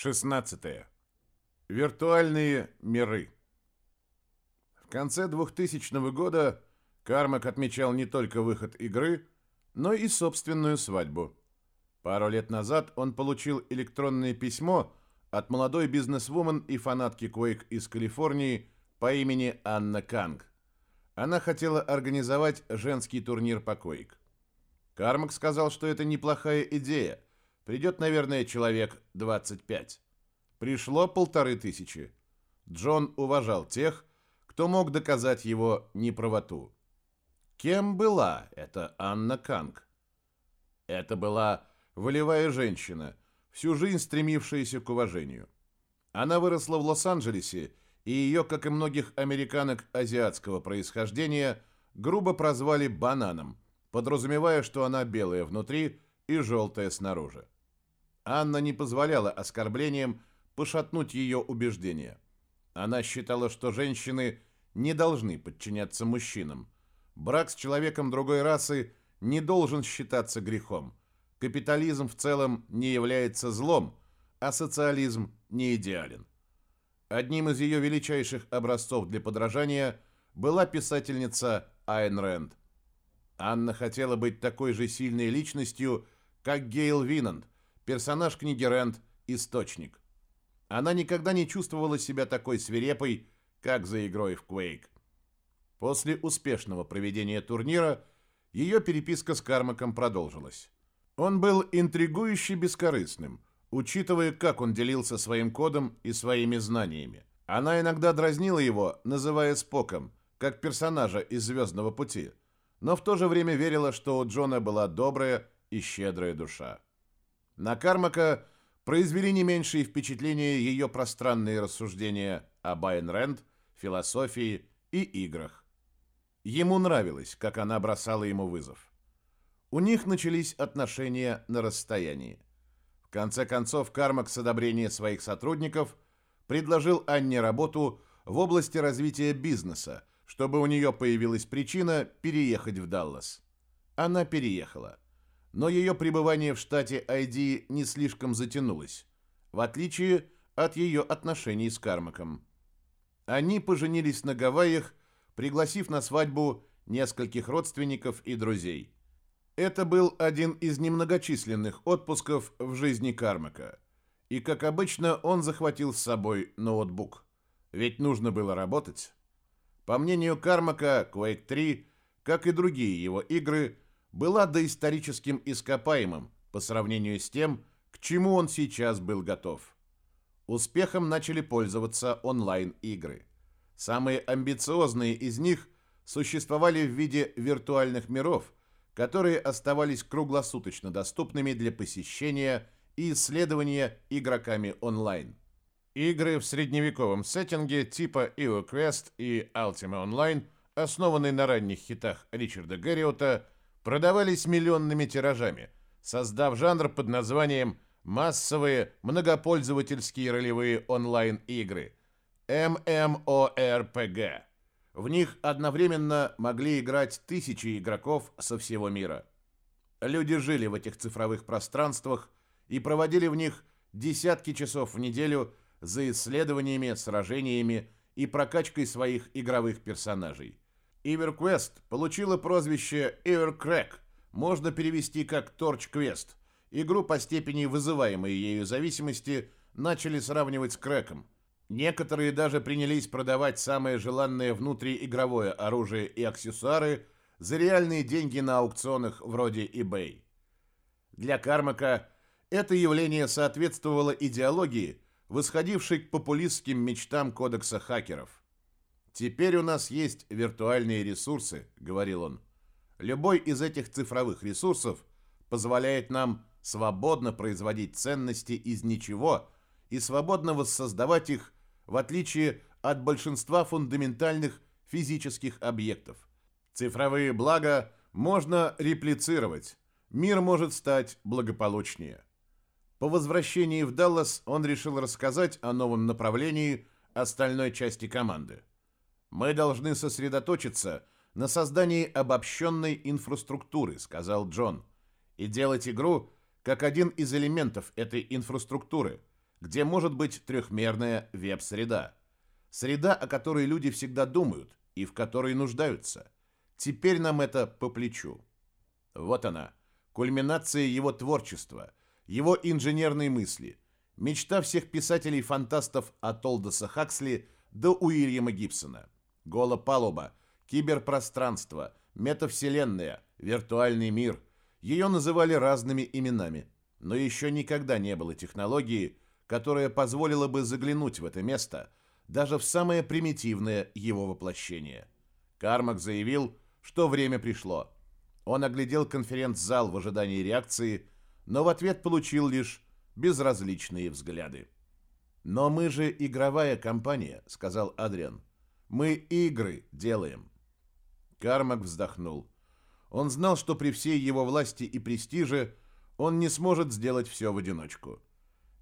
16. Виртуальные миры. В конце 2000 года Кармак отмечал не только выход игры, но и собственную свадьбу. Пару лет назад он получил электронное письмо от молодой бизнесвумен и фанатки Quake из Калифорнии по имени Анна Канг. Она хотела организовать женский турнир по Quake. Кармак сказал, что это неплохая идея – Придет, наверное, человек 25. Пришло полторы тысячи. Джон уважал тех, кто мог доказать его неправоту. Кем была эта Анна Канг? Это была волевая женщина, всю жизнь стремившаяся к уважению. Она выросла в Лос-Анджелесе, и ее, как и многих американок азиатского происхождения, грубо прозвали «бананом», подразумевая, что она белая внутри и желтая снаружи. Анна не позволяла оскорблениям пошатнуть ее убеждения. Она считала, что женщины не должны подчиняться мужчинам. Брак с человеком другой расы не должен считаться грехом. Капитализм в целом не является злом, а социализм не идеален. Одним из ее величайших образцов для подражания была писательница Айн Рэнд. Анна хотела быть такой же сильной личностью, как Гейл Винанд – персонаж книги Рэнд «Источник». Она никогда не чувствовала себя такой свирепой, как за игрой в Quake. После успешного проведения турнира ее переписка с Кармаком продолжилась. Он был интригующе бескорыстным, учитывая, как он делился своим кодом и своими знаниями. Она иногда дразнила его, называя Споком, как персонажа из «Звездного пути», но в то же время верила, что у Джона была добрая и щедрая душа. На Кармака произвели не меньшие впечатления ее пространные рассуждения о Айн Рэнд, философии и играх. Ему нравилось, как она бросала ему вызов. У них начались отношения на расстоянии. В конце концов, Кармак с одобрения своих сотрудников предложил Анне работу в области развития бизнеса, чтобы у нее появилась причина переехать в Даллас. Она переехала но ее пребывание в штате ID не слишком затянулось, в отличие от ее отношений с Кармаком. Они поженились на Гавайях, пригласив на свадьбу нескольких родственников и друзей. Это был один из немногочисленных отпусков в жизни Кармака. И, как обычно, он захватил с собой ноутбук. Ведь нужно было работать. По мнению Кармака, Quake 3, как и другие его игры – была доисторическим ископаемым по сравнению с тем, к чему он сейчас был готов. Успехом начали пользоваться онлайн-игры. Самые амбициозные из них существовали в виде виртуальных миров, которые оставались круглосуточно доступными для посещения и исследования игроками онлайн. Игры в средневековом сеттинге типа EOQuest и Ultima Online, основанные на ранних хитах Ричарда Гарриота, продавались миллионными тиражами, создав жанр под названием «массовые многопользовательские ролевые онлайн-игры» MMORPG. В них одновременно могли играть тысячи игроков со всего мира. Люди жили в этих цифровых пространствах и проводили в них десятки часов в неделю за исследованиями, сражениями и прокачкой своих игровых персонажей. EverQuest получила прозвище EverCrack, можно перевести как Quest. Игру по степени вызываемой ею зависимости начали сравнивать с крэком. Некоторые даже принялись продавать самое желанное внутриигровое оружие и аксессуары за реальные деньги на аукционах вроде eBay. Для Кармака это явление соответствовало идеологии, восходившей к популистским мечтам кодекса хакеров. «Теперь у нас есть виртуальные ресурсы», — говорил он. «Любой из этих цифровых ресурсов позволяет нам свободно производить ценности из ничего и свободно воссоздавать их, в отличие от большинства фундаментальных физических объектов. Цифровые блага можно реплицировать, мир может стать благополучнее». По возвращении в Даллас он решил рассказать о новом направлении остальной части команды. Мы должны сосредоточиться на создании обобщенной инфраструктуры, сказал Джон, и делать игру как один из элементов этой инфраструктуры, где может быть трехмерная веб-среда. Среда, о которой люди всегда думают и в которой нуждаются. Теперь нам это по плечу. Вот она, кульминация его творчества, его инженерной мысли, мечта всех писателей-фантастов от Олдоса Хаксли до Уильяма Гибсона. Голопалуба, киберпространство, метавселенная, виртуальный мир. Ее называли разными именами, но еще никогда не было технологии, которая позволила бы заглянуть в это место, даже в самое примитивное его воплощение. Кармак заявил, что время пришло – он оглядел конференц-зал в ожидании реакции, но в ответ получил лишь безразличные взгляды. «Но мы же игровая компания», — сказал Адриан. «Мы игры делаем». Кармак вздохнул. Он знал, что при всей его власти и престиже он не сможет сделать все в одиночку.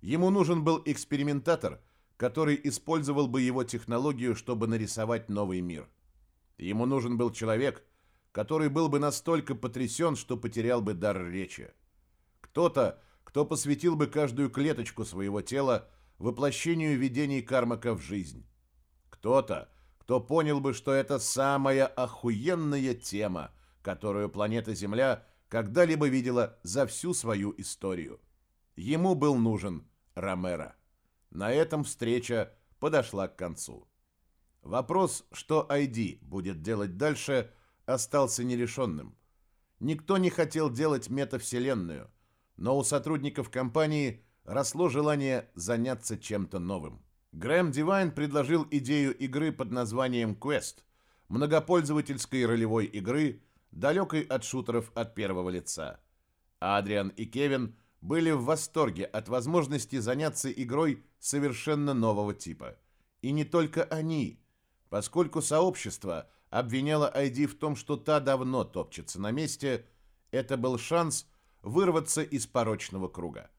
Ему нужен был экспериментатор, который использовал бы его технологию, чтобы нарисовать новый мир. Ему нужен был человек, который был бы настолько потрясен, что потерял бы дар речи. Кто-то, кто посвятил бы каждую клеточку своего тела воплощению видений Кармака в жизнь. Кто-то, кто понял бы, что это самая охуенная тема, которую планета Земля когда-либо видела за всю свою историю. Ему был нужен Ромеро. На этом встреча подошла к концу. Вопрос, что ID будет делать дальше – остался нерешенным. Никто не хотел делать метавселенную, но у сотрудников компании росло желание заняться чем-то новым. Грэм Дивайн предложил идею игры под названием Quest, многопользовательской ролевой игры, далекой от шутеров от первого лица. Адриан и Кевин были в восторге от возможности заняться игрой совершенно нового типа. И не только они, поскольку сообщество – обвиняла Айди в том, что та давно топчется на месте, это был шанс вырваться из порочного круга.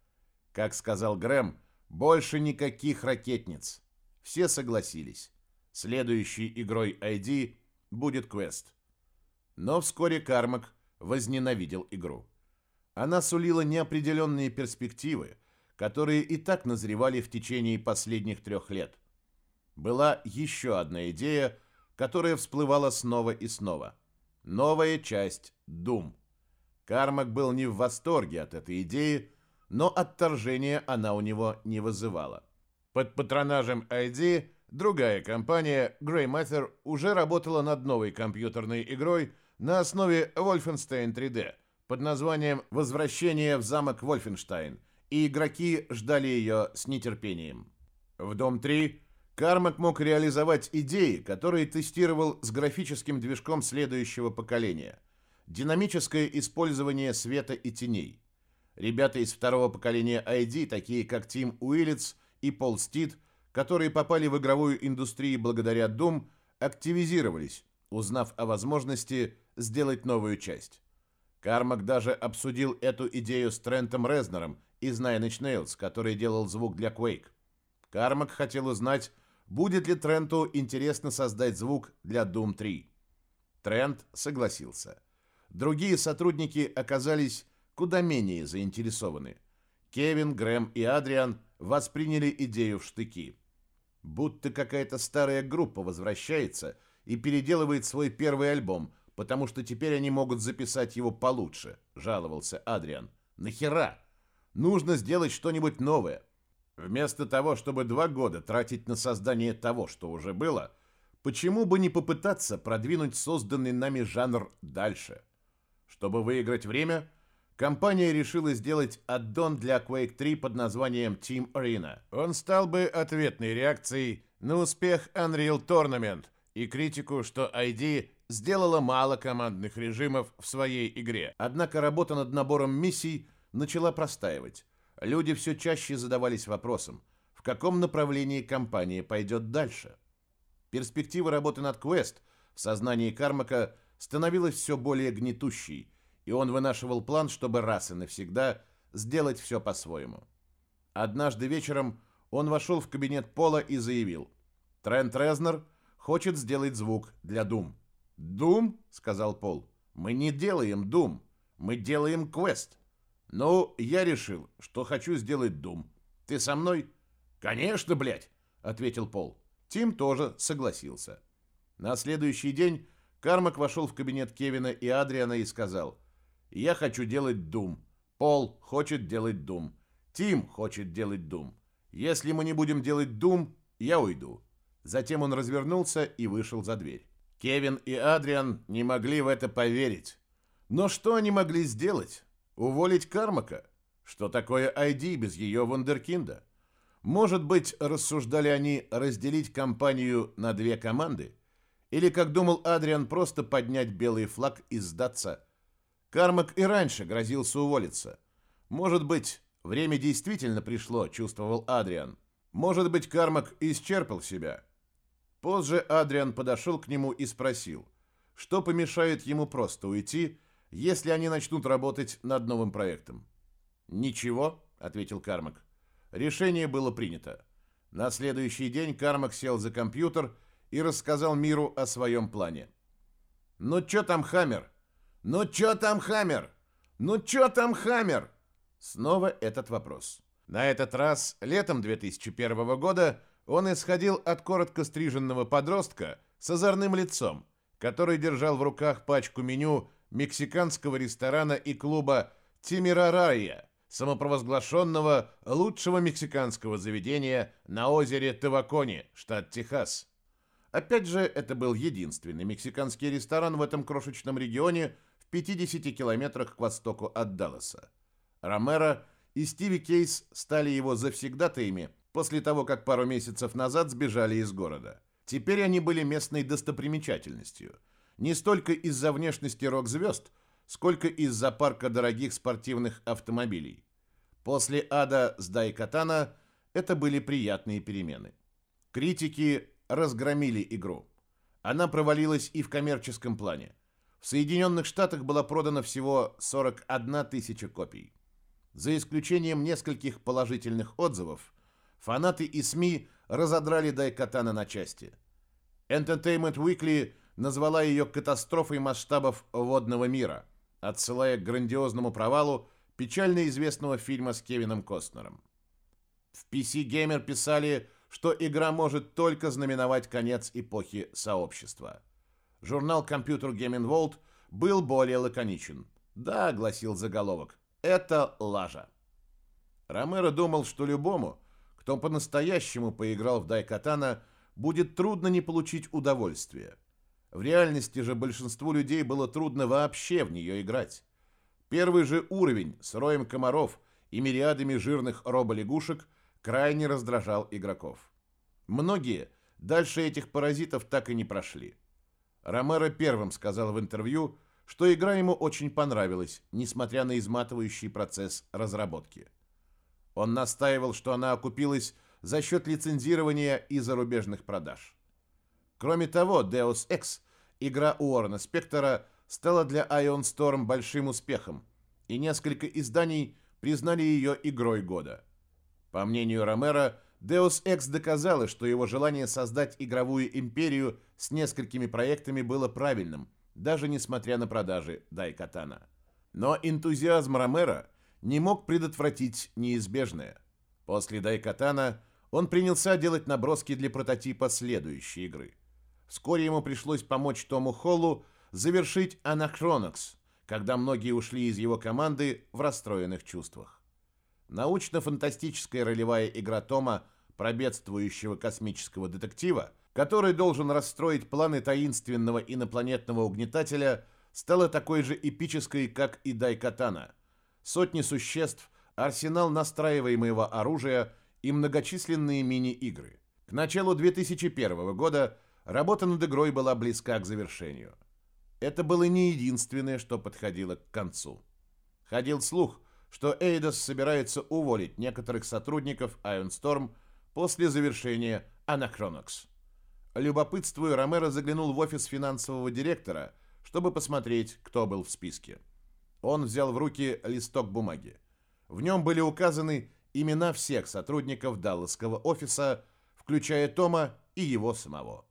Как сказал Грэм, больше никаких ракетниц. Все согласились. Следующей игрой ID будет квест. Но вскоре Кармак возненавидел игру. Она сулила неопределенные перспективы, которые и так назревали в течение последних трех лет. Была еще одна идея – которая всплывала снова и снова. Новая часть Doom. Кармак был не в восторге от этой идеи, но отторжения она у него не вызывала. Под патронажем ID другая компания, Grey Matter, уже работала над новой компьютерной игрой на основе Wolfenstein 3D под названием «Возвращение в замок Вольфенштайн», и игроки ждали ее с нетерпением. В Дом 3 Кармак мог реализовать идеи, которые тестировал с графическим движком следующего поколения. Динамическое использование света и теней. Ребята из второго поколения ID, такие как Тим Уиллетс и Пол Стит, которые попали в игровую индустрию благодаря Doom, активизировались, узнав о возможности сделать новую часть. Кармак даже обсудил эту идею с Трентом Резнером из Nine Inch Nails, который делал звук для Quake. Кармак хотел узнать, будет ли Тренту интересно создать звук для Doom 3. Трент согласился. Другие сотрудники оказались куда менее заинтересованы. Кевин, Грэм и Адриан восприняли идею в штыки. Будто какая-то старая группа возвращается и переделывает свой первый альбом, потому что теперь они могут записать его получше, жаловался Адриан. Нахера? Нужно сделать что-нибудь новое. Вместо того, чтобы два года тратить на создание того, что уже было, почему бы не попытаться продвинуть созданный нами жанр дальше? Чтобы выиграть время, компания решила сделать аддон для Quake 3 под названием Team Arena. Он стал бы ответной реакцией на успех Unreal Tournament и критику, что ID сделала мало командных режимов в своей игре. Однако работа над набором миссий начала простаивать. Люди все чаще задавались вопросом, в каком направлении компания пойдет дальше. Перспектива работы над Квест в сознании Кармака становилась все более гнетущей, и он вынашивал план, чтобы раз и навсегда сделать все по-своему. Однажды вечером он вошел в кабинет Пола и заявил, «Трент Резнер хочет сделать звук для Дум». «Дум?» — сказал Пол. «Мы не делаем Дум, мы делаем Квест». «Ну, я решил, что хочу сделать Дум. Ты со мной?» «Конечно, блядь!» — ответил Пол. Тим тоже согласился. На следующий день Кармак вошел в кабинет Кевина и Адриана и сказал, «Я хочу делать Дум. Пол хочет делать Дум. Тим хочет делать Дум. Если мы не будем делать Дум, я уйду». Затем он развернулся и вышел за дверь. Кевин и Адриан не могли в это поверить. Но что они могли сделать? Уволить Кармака? Что такое ID без ее вундеркинда? Может быть, рассуждали они разделить компанию на две команды? Или, как думал Адриан, просто поднять белый флаг и сдаться? Кармак и раньше грозился уволиться. Может быть, время действительно пришло, чувствовал Адриан. Может быть, Кармак исчерпал себя. Позже Адриан подошел к нему и спросил, что помешает ему просто уйти, если они начнут работать над новым проектом. «Ничего», — ответил Кармак. Решение было принято. На следующий день Кармак сел за компьютер и рассказал миру о своем плане. «Ну чё там, Хаммер? Ну чё там, Хаммер? Ну чё там, Хаммер?» Снова этот вопрос. На этот раз, летом 2001 года, он исходил от коротко стриженного подростка с озорным лицом, который держал в руках пачку меню мексиканского ресторана и клуба «Тимирарайя», самопровозглашенного лучшего мексиканского заведения на озере Тавакони, штат Техас. Опять же, это был единственный мексиканский ресторан в этом крошечном регионе в 50 километрах к востоку от Далласа. Ромеро и Стиви Кейс стали его завсегдатаями после того, как пару месяцев назад сбежали из города. Теперь они были местной достопримечательностью. Не столько из-за внешности рок-звезд, сколько из-за парка дорогих спортивных автомобилей. После ада с Дайкатана это были приятные перемены. Критики разгромили игру. Она провалилась и в коммерческом плане. В Соединенных Штатах была продана всего 41 тысяча копий. За исключением нескольких положительных отзывов, Фанаты и СМИ разодрали Дайкатана на части. Entertainment Weekly назвала ее катастрофой масштабов водного мира, отсылая к грандиозному провалу печально известного фильма с Кевином Костнером. В PC Gamer писали, что игра может только знаменовать конец эпохи сообщества. Журнал Computer Gaming World был более лаконичен. «Да», — гласил заголовок, — «это лажа». Ромеро думал, что любому, кто по-настоящему поиграл в Дайкатана, будет трудно не получить удовольствие. В реальности же большинству людей было трудно вообще в нее играть. Первый же уровень с роем комаров и мириадами жирных роболягушек крайне раздражал игроков. Многие дальше этих паразитов так и не прошли. Ромеро первым сказал в интервью, что игра ему очень понравилась, несмотря на изматывающий процесс разработки. Он настаивал, что она окупилась за счет лицензирования и зарубежных продаж. Кроме того, Deus Ex, игра Уоррена Спектора, стала для Ion Storm большим успехом, и несколько изданий признали ее игрой года. По мнению Ромеро, Deus Ex доказала, что его желание создать игровую империю с несколькими проектами было правильным, даже несмотря на продажи Дайкатана. Но энтузиазм Ромеро – не мог предотвратить неизбежное. После Дайкатана он принялся делать наброски для прототипа следующей игры. Вскоре ему пришлось помочь Тому Холлу завершить Анахронокс, когда многие ушли из его команды в расстроенных чувствах. Научно-фантастическая ролевая игра Тома про бедствующего космического детектива, который должен расстроить планы таинственного инопланетного угнетателя, стала такой же эпической, как и Дайкатана – сотни существ, арсенал настраиваемого оружия и многочисленные мини-игры. К началу 2001 года работа над игрой была близка к завершению. Это было не единственное, что подходило к концу. Ходил слух, что Эйдос собирается уволить некоторых сотрудников Storm после завершения Anachronox. Любопытствуя, Ромеро заглянул в офис финансового директора, чтобы посмотреть, кто был в списке. Он взял в руки листок бумаги. В нем были указаны имена всех сотрудников Далласского офиса, включая Тома и его самого.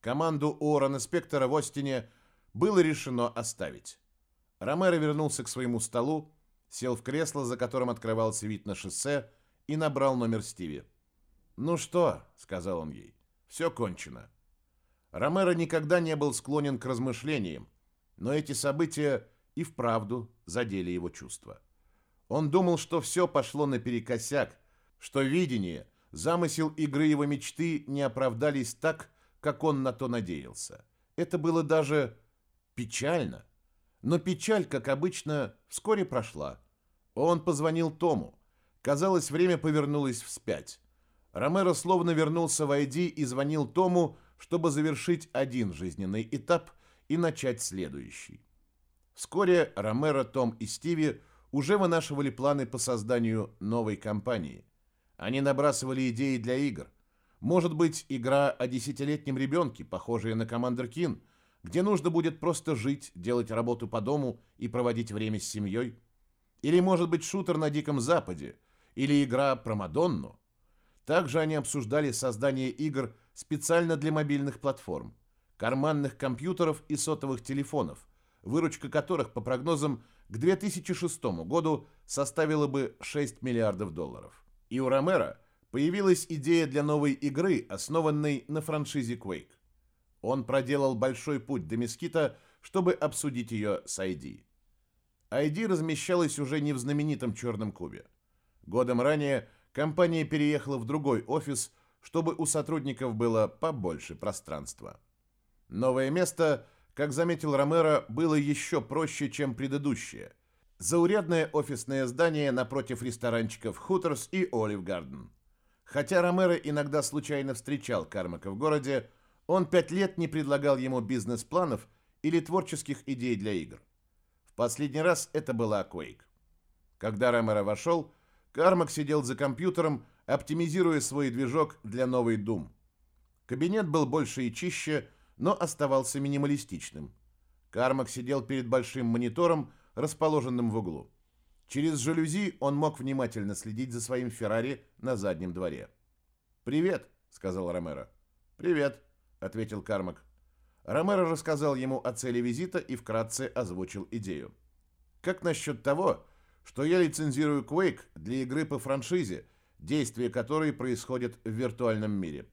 Команду Уоррена Спектора в Остине было решено оставить. Ромеро вернулся к своему столу, сел в кресло, за которым открывался вид на шоссе, и набрал номер Стиви. «Ну что?» — сказал он ей. «Все кончено». Ромеро никогда не был склонен к размышлениям, но эти события и вправду задели его чувства. Он думал, что все пошло наперекосяк, что видение, замысел игры его мечты не оправдались так, как он на то надеялся. Это было даже печально. Но печаль, как обычно, вскоре прошла. Он позвонил Тому. Казалось, время повернулось вспять. Ромеро словно вернулся в ID и звонил Тому, чтобы завершить один жизненный этап и начать следующий. Вскоре Ромеро, Том и Стиви уже вынашивали планы по созданию новой компании. Они набрасывали идеи для игр. Может быть, игра о десятилетнем ребенке, похожая на Командер Кин, где нужно будет просто жить, делать работу по дому и проводить время с семьей. Или, может быть, шутер на Диком Западе, или игра про Мадонну. Также они обсуждали создание игр специально для мобильных платформ, карманных компьютеров и сотовых телефонов, выручка которых, по прогнозам, к 2006 году составила бы 6 миллиардов долларов. И у Ромера появилась идея для новой игры, основанной на франшизе Quake. Он проделал большой путь до Мескита, чтобы обсудить ее с ID. ID размещалась уже не в знаменитом черном кубе. Годом ранее компания переехала в другой офис, чтобы у сотрудников было побольше пространства. Новое место, как заметил Ромеро, было еще проще, чем предыдущее. Заурядное офисное здание напротив ресторанчиков Хуторс и Олив Гарден. Хотя Ромеро иногда случайно встречал Кармака в городе, он пять лет не предлагал ему бизнес-планов или творческих идей для игр. В последний раз это была Quake. Когда Ромеро вошел, Кармак сидел за компьютером, оптимизируя свой движок для новой Doom. Кабинет был больше и чище, но оставался минималистичным. Кармак сидел перед большим монитором, расположенным в углу. Через жалюзи он мог внимательно следить за своим Феррари на заднем дворе. «Привет», — сказал Ромеро. «Привет», — ответил Кармак. Ромеро рассказал ему о цели визита и вкратце озвучил идею. «Как насчет того, что я лицензирую Quake для игры по франшизе, действие которой происходит в виртуальном мире.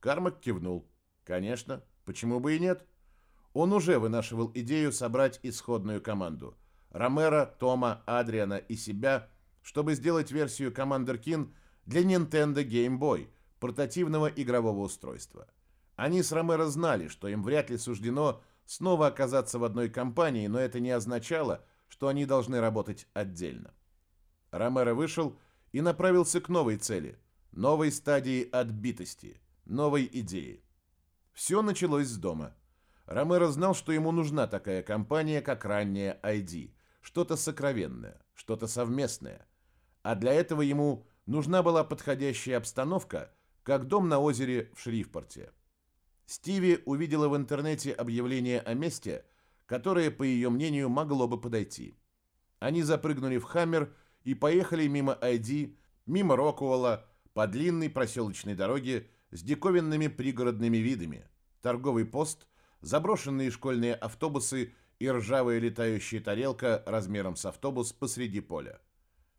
Кармак кивнул. Конечно, почему бы и нет? Он уже вынашивал идею собрать исходную команду. Ромеро, Тома, Адриана и себя, чтобы сделать версию Commander Kin для Nintendo Game Boy, портативного игрового устройства. Они с Ромеро знали, что им вряд ли суждено снова оказаться в одной компании, но это не означало, что они должны работать отдельно. Ромеро вышел и направился к новой цели, новой стадии отбитости, новой идеи. Все началось с дома. Ромеро знал, что ему нужна такая компания, как ранняя ID, что-то сокровенное, что-то совместное. А для этого ему нужна была подходящая обстановка, как дом на озере в Шрифпорте. Стиви увидела в интернете объявление о месте – которое, по ее мнению, могло бы подойти. Они запрыгнули в «Хаммер» и поехали мимо Айди, мимо Рокуэлла, по длинной проселочной дороге с диковинными пригородными видами, торговый пост, заброшенные школьные автобусы и ржавая летающая тарелка размером с автобус посреди поля.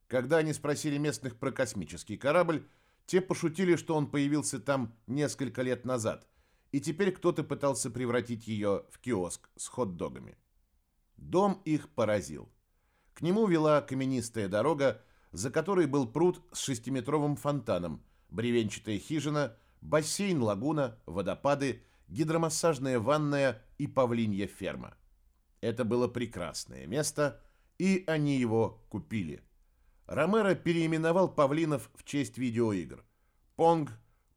Когда они спросили местных про космический корабль, те пошутили, что он появился там несколько лет назад – и теперь кто-то пытался превратить ее в киоск с хот-догами. Дом их поразил. К нему вела каменистая дорога, за которой был пруд с шестиметровым фонтаном, бревенчатая хижина, бассейн-лагуна, водопады, гидромассажная ванная и павлинья ферма. Это было прекрасное место, и они его купили. Ромеро переименовал павлинов в честь видеоигр. Понг,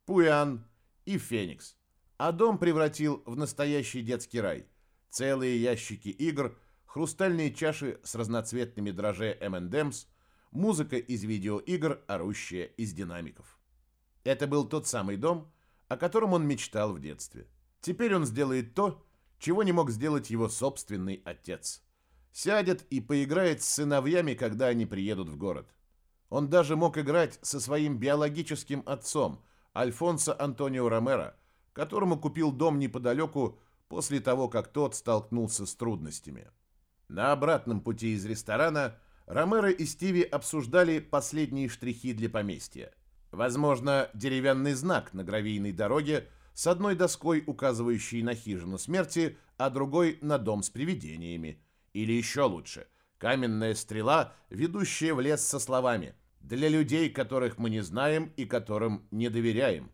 Пуян и Феникс а дом превратил в настоящий детский рай. Целые ящики игр, хрустальные чаши с разноцветными дрожжи M&M's, музыка из видеоигр, орущая из динамиков. Это был тот самый дом, о котором он мечтал в детстве. Теперь он сделает то, чего не мог сделать его собственный отец. Сядет и поиграет с сыновьями, когда они приедут в город. Он даже мог играть со своим биологическим отцом, Альфонсо Антонио Ромеро, которому купил дом неподалеку после того, как тот столкнулся с трудностями. На обратном пути из ресторана Ромеро и Стиви обсуждали последние штрихи для поместья. Возможно, деревянный знак на гравийной дороге с одной доской, указывающей на хижину смерти, а другой на дом с привидениями. Или еще лучше, каменная стрела, ведущая в лес со словами «Для людей, которых мы не знаем и которым не доверяем».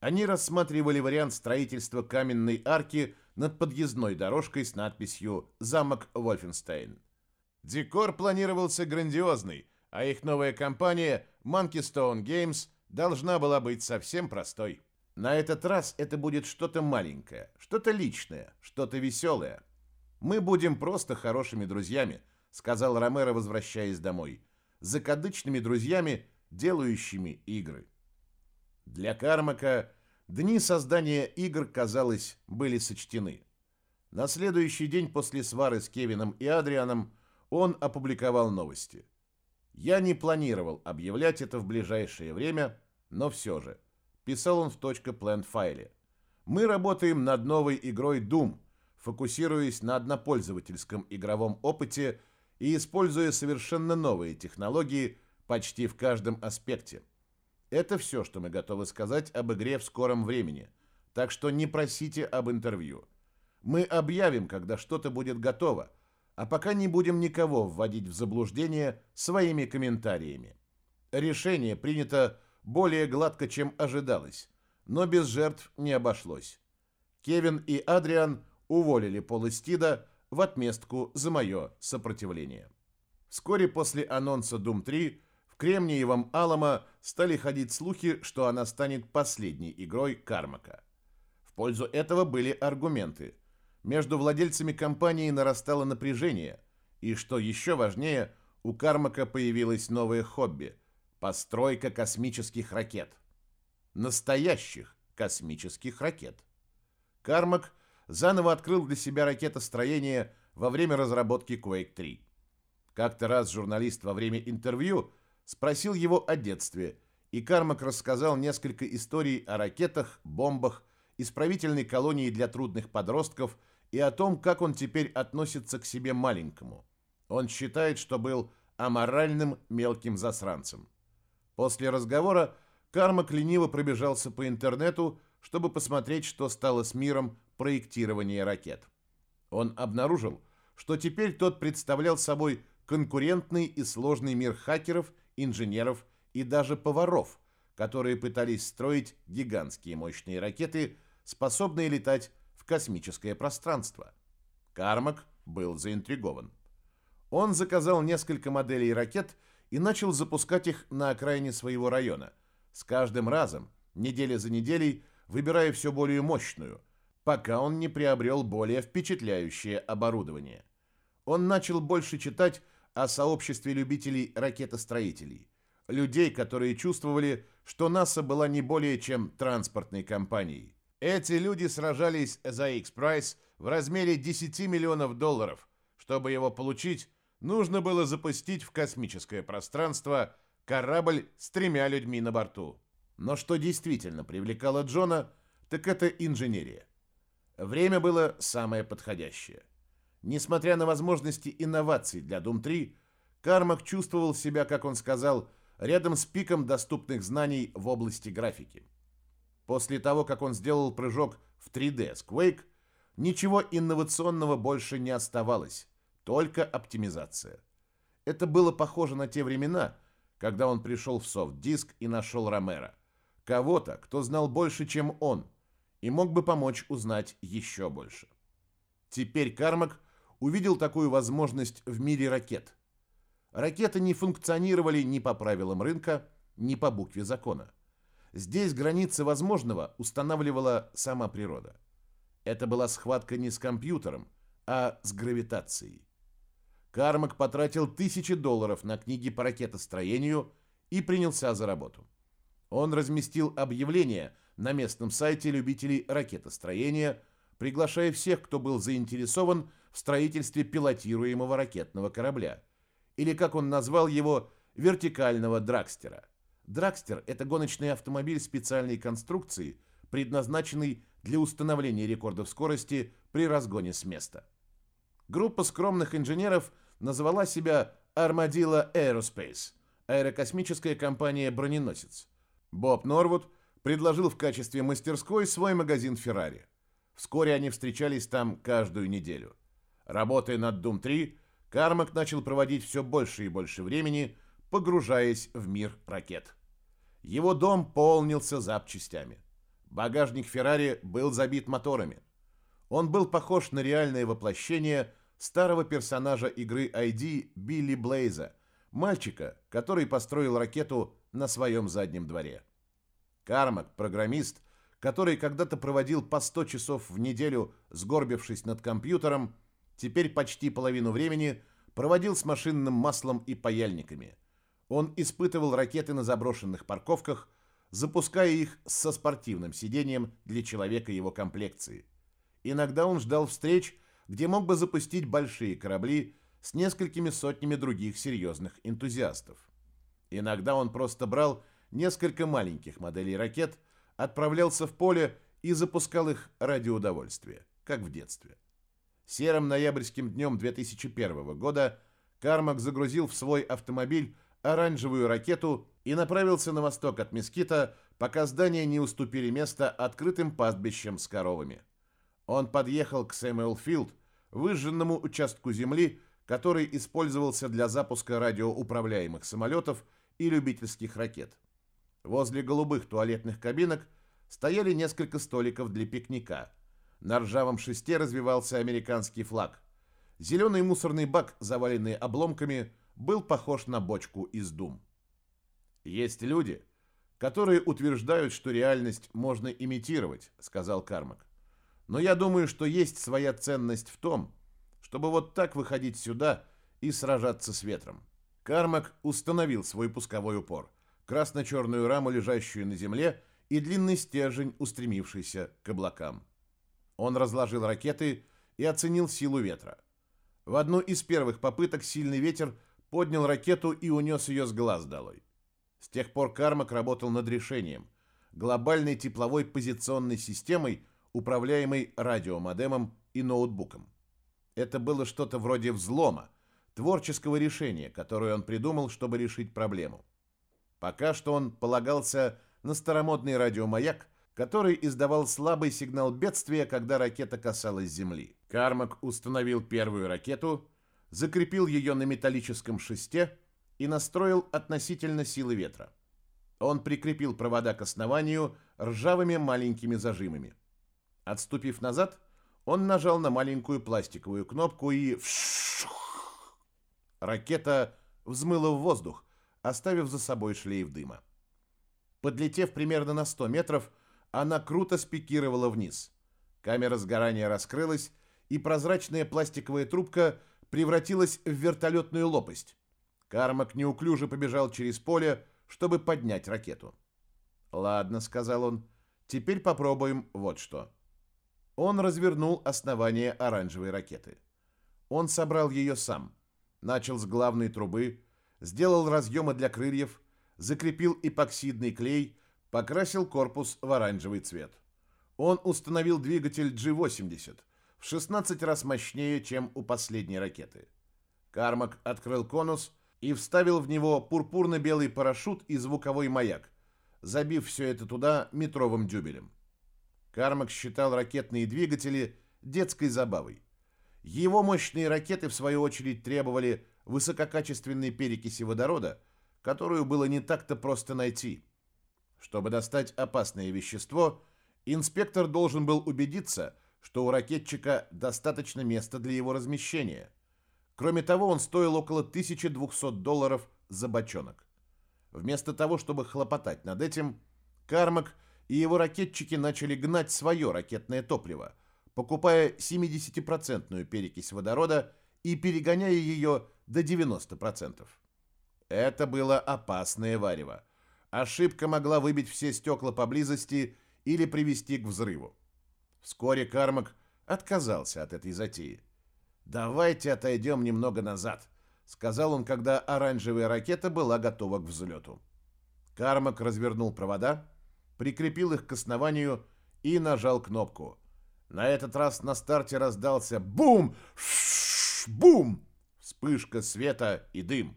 Они рассматривали вариант строительства каменной арки над подъездной дорожкой с надписью «Замок Вольфенстейн». Декор планировался грандиозный, а их новая компания Monkey Stone Games должна была быть совсем простой. На этот раз это будет что-то маленькое, что-то личное, что-то веселое. «Мы будем просто хорошими друзьями», — сказал Ромеро, возвращаясь домой. «Закадычными друзьями, делающими игры». Для Кармака дни создания игр, казалось, были сочтены. На следующий день после свары с Кевином и Адрианом он опубликовал новости. Я не планировал объявлять это в ближайшее время, но все же. Писал он в .plant файле. Мы работаем над новой игрой Doom, фокусируясь на однопользовательском игровом опыте и используя совершенно новые технологии почти в каждом аспекте. Это все, что мы готовы сказать об игре в скором времени, так что не просите об интервью. Мы объявим, когда что-то будет готово, а пока не будем никого вводить в заблуждение своими комментариями. Решение принято более гладко, чем ожидалось, но без жертв не обошлось. Кевин и Адриан уволили Пола Стида в отместку за мое сопротивление. Вскоре после анонса Doom 3 в Кремниевом Алама стали ходить слухи, что она станет последней игрой Кармака. В пользу этого были аргументы – между владельцами компании нарастало напряжение, и, что еще важнее, у Кармака появилось новое хобби – постройка космических ракет. Настоящих космических ракет. Кармак заново открыл для себя ракетостроение во время разработки Quake 3. Как-то раз журналист во время интервью спросил его о детстве, и Кармак рассказал несколько историй о ракетах, бомбах, исправительной колонии для трудных подростков – и о том, как он теперь относится к себе маленькому. Он считает, что был аморальным мелким засранцем. После разговора Кармак лениво пробежался по интернету, чтобы посмотреть, что стало с миром проектирования ракет. Он обнаружил, что теперь тот представлял собой конкурентный и сложный мир хакеров, инженеров и даже поваров, которые пытались строить гигантские мощные ракеты, способные летать космическое пространство. Кармак был заинтригован. Он заказал несколько моделей ракет и начал запускать их на окраине своего района, с каждым разом, неделя за неделей, выбирая все более мощную, пока он не приобрел более впечатляющее оборудование. Он начал больше читать о сообществе любителей ракетостроителей, людей, которые чувствовали, что НАСА была не более чем транспортной компанией. Эти люди сражались за X-Prize в размере 10 миллионов долларов. Чтобы его получить, нужно было запустить в космическое пространство корабль с тремя людьми на борту. Но что действительно привлекало Джона, так это инженерия. Время было самое подходящее. Несмотря на возможности инноваций для Doom 3, Кармак чувствовал себя, как он сказал, рядом с пиком доступных знаний в области графики. После того, как он сделал прыжок в 3D с Quake, ничего инновационного больше не оставалось, только оптимизация. Это было похоже на те времена, когда он пришел в софт-диск и нашел Ромеро. Кого-то, кто знал больше, чем он, и мог бы помочь узнать еще больше. Теперь Кармак увидел такую возможность в мире ракет. Ракеты не функционировали ни по правилам рынка, ни по букве закона. Здесь границы возможного устанавливала сама природа. Это была схватка не с компьютером, а с гравитацией. Кармак потратил тысячи долларов на книги по ракетостроению и принялся за работу. Он разместил объявление на местном сайте любителей ракетостроения, приглашая всех, кто был заинтересован в строительстве пилотируемого ракетного корабля, или, как он назвал его, вертикального дракстера. Драгстер – это гоночный автомобиль специальной конструкции, предназначенный для установления рекордов скорости при разгоне с места. Группа скромных инженеров назвала себя Armadillo Aerospace – аэрокосмическая компания «Броненосец». Боб Норвуд предложил в качестве мастерской свой магазин «Феррари». Вскоре они встречались там каждую неделю. Работая над Doom 3, Кармак начал проводить все больше и больше времени, погружаясь в мир ракет. Его дом полнился запчастями. Багажник Феррари был забит моторами. Он был похож на реальное воплощение старого персонажа игры ID Билли Блейза, мальчика, который построил ракету на своем заднем дворе. Кармак, программист, который когда-то проводил по 100 часов в неделю, сгорбившись над компьютером, теперь почти половину времени проводил с машинным маслом и паяльниками. Он испытывал ракеты на заброшенных парковках, запуская их со спортивным сидением для человека его комплекции. Иногда он ждал встреч, где мог бы запустить большие корабли с несколькими сотнями других серьезных энтузиастов. Иногда он просто брал несколько маленьких моделей ракет, отправлялся в поле и запускал их ради удовольствия, как в детстве. Серым ноябрьским днем 2001 года Кармак загрузил в свой автомобиль оранжевую ракету и направился на восток от Мескита, пока здания не уступили место открытым пастбищем с коровами. Он подъехал к Сэмюэл Филд, выжженному участку земли, который использовался для запуска радиоуправляемых самолетов и любительских ракет. Возле голубых туалетных кабинок стояли несколько столиков для пикника. На ржавом шесте развивался американский флаг. Зеленый мусорный бак, заваленный обломками, был похож на бочку из дум. «Есть люди, которые утверждают, что реальность можно имитировать», — сказал Кармак. «Но я думаю, что есть своя ценность в том, чтобы вот так выходить сюда и сражаться с ветром. Кармак установил свой пусковой упор, красно-черную раму, лежащую на земле, и длинный стержень, устремившийся к облакам. Он разложил ракеты и оценил силу ветра. В одну из первых попыток сильный ветер поднял ракету и унес ее с глаз долой. С тех пор Кармак работал над решением – глобальной тепловой позиционной системой, управляемой радиомодемом и ноутбуком. Это было что-то вроде взлома, творческого решения, которое он придумал, чтобы решить проблему. Пока что он полагался на старомодный радиомаяк, который издавал слабый сигнал бедствия, когда ракета касалась Земли. Кармак установил первую ракету, закрепил ее на металлическом шесте и настроил относительно силы ветра. Он прикрепил провода к основанию ржавыми маленькими зажимами. Отступив назад, он нажал на маленькую пластиковую кнопку и... Ракета взмыла в воздух, оставив за собой шлейф дыма. Подлетев примерно на 100 метров, она круто спикировала вниз. Камера сгорания раскрылась, и прозрачная пластиковая трубка превратилась в вертолетную лопасть. Кармак неуклюже побежал через поле, чтобы поднять ракету. «Ладно», — сказал он, — «теперь попробуем вот что». Он развернул основание оранжевой ракеты. Он собрал ее сам. Начал с главной трубы, сделал разъемы для крыльев, закрепил эпоксидный клей, покрасил корпус в оранжевый цвет. Он установил двигатель G-80 в 16 раз мощнее, чем у последней ракеты. Кармак открыл конус и вставил в него пурпурно-белый парашют и звуковой маяк, забив все это туда метровым дюбелем. Кармак считал ракетные двигатели детской забавой. Его мощные ракеты, в свою очередь, требовали высококачественной перекиси водорода, которую было не так-то просто найти. Чтобы достать опасное вещество, инспектор должен был убедиться, что у ракетчика достаточно места для его размещения. Кроме того, он стоил около 1200 долларов за бочонок. Вместо того, чтобы хлопотать над этим, Кармак – и его ракетчики начали гнать свое ракетное топливо, покупая 70% перекись водорода и перегоняя ее до 90%. Это было опасное варево. Ошибка могла выбить все стекла поблизости или привести к взрыву. Вскоре Кармак отказался от этой затеи. «Давайте отойдем немного назад», — сказал он, когда оранжевая ракета была готова к взлету. Кармак развернул провода, прикрепил их к основанию и нажал кнопку. На этот раз на старте раздался бум! Ш бум! Вспышка света и дым.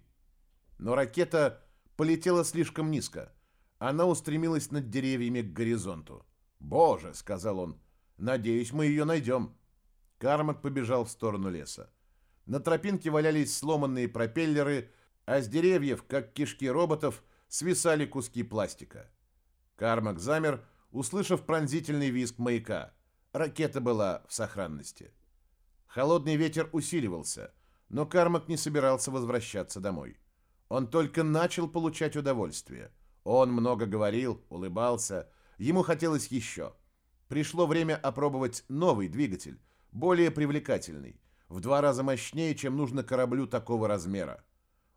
Но ракета полетела слишком низко. Она устремилась над деревьями к горизонту. «Боже!» — сказал он. «Надеюсь, мы ее найдем». Кармак побежал в сторону леса. На тропинке валялись сломанные пропеллеры, а с деревьев, как кишки роботов, свисали куски пластика. Кармак замер, услышав пронзительный визг маяка. Ракета была в сохранности. Холодный ветер усиливался, но Кармак не собирался возвращаться домой. Он только начал получать удовольствие. Он много говорил, улыбался, ему хотелось еще. Пришло время опробовать новый двигатель, более привлекательный, в два раза мощнее, чем нужно кораблю такого размера.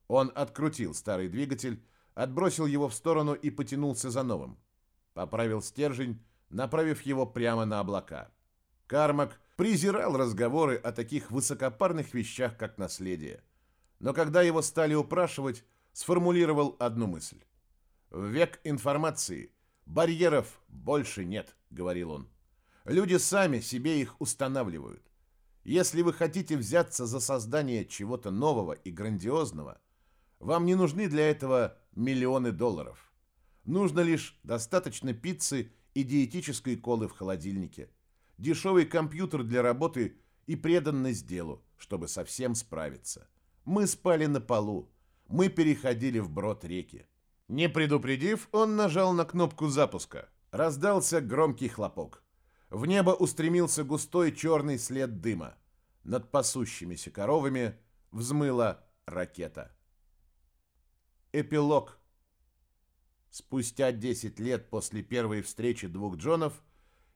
Он открутил старый двигатель, отбросил его в сторону и потянулся за новым. Поправил стержень, направив его прямо на облака. Кармак презирал разговоры о таких высокопарных вещах, как наследие. Но когда его стали упрашивать, сформулировал одну мысль. «В век информации барьеров больше нет», — говорил он. «Люди сами себе их устанавливают. Если вы хотите взяться за создание чего-то нового и грандиозного, вам не нужны для этого миллионы долларов. Нужно лишь достаточно пиццы и диетической колы в холодильнике, дешевый компьютер для работы и преданность делу, чтобы совсем справиться. Мы спали на полу, мы переходили вброд реки. Не предупредив, он нажал на кнопку запуска. Раздался громкий хлопок. В небо устремился густой черный след дыма. Над пасущимися коровами взмыла ракета. Эпилог. Спустя 10 лет после первой встречи двух Джонов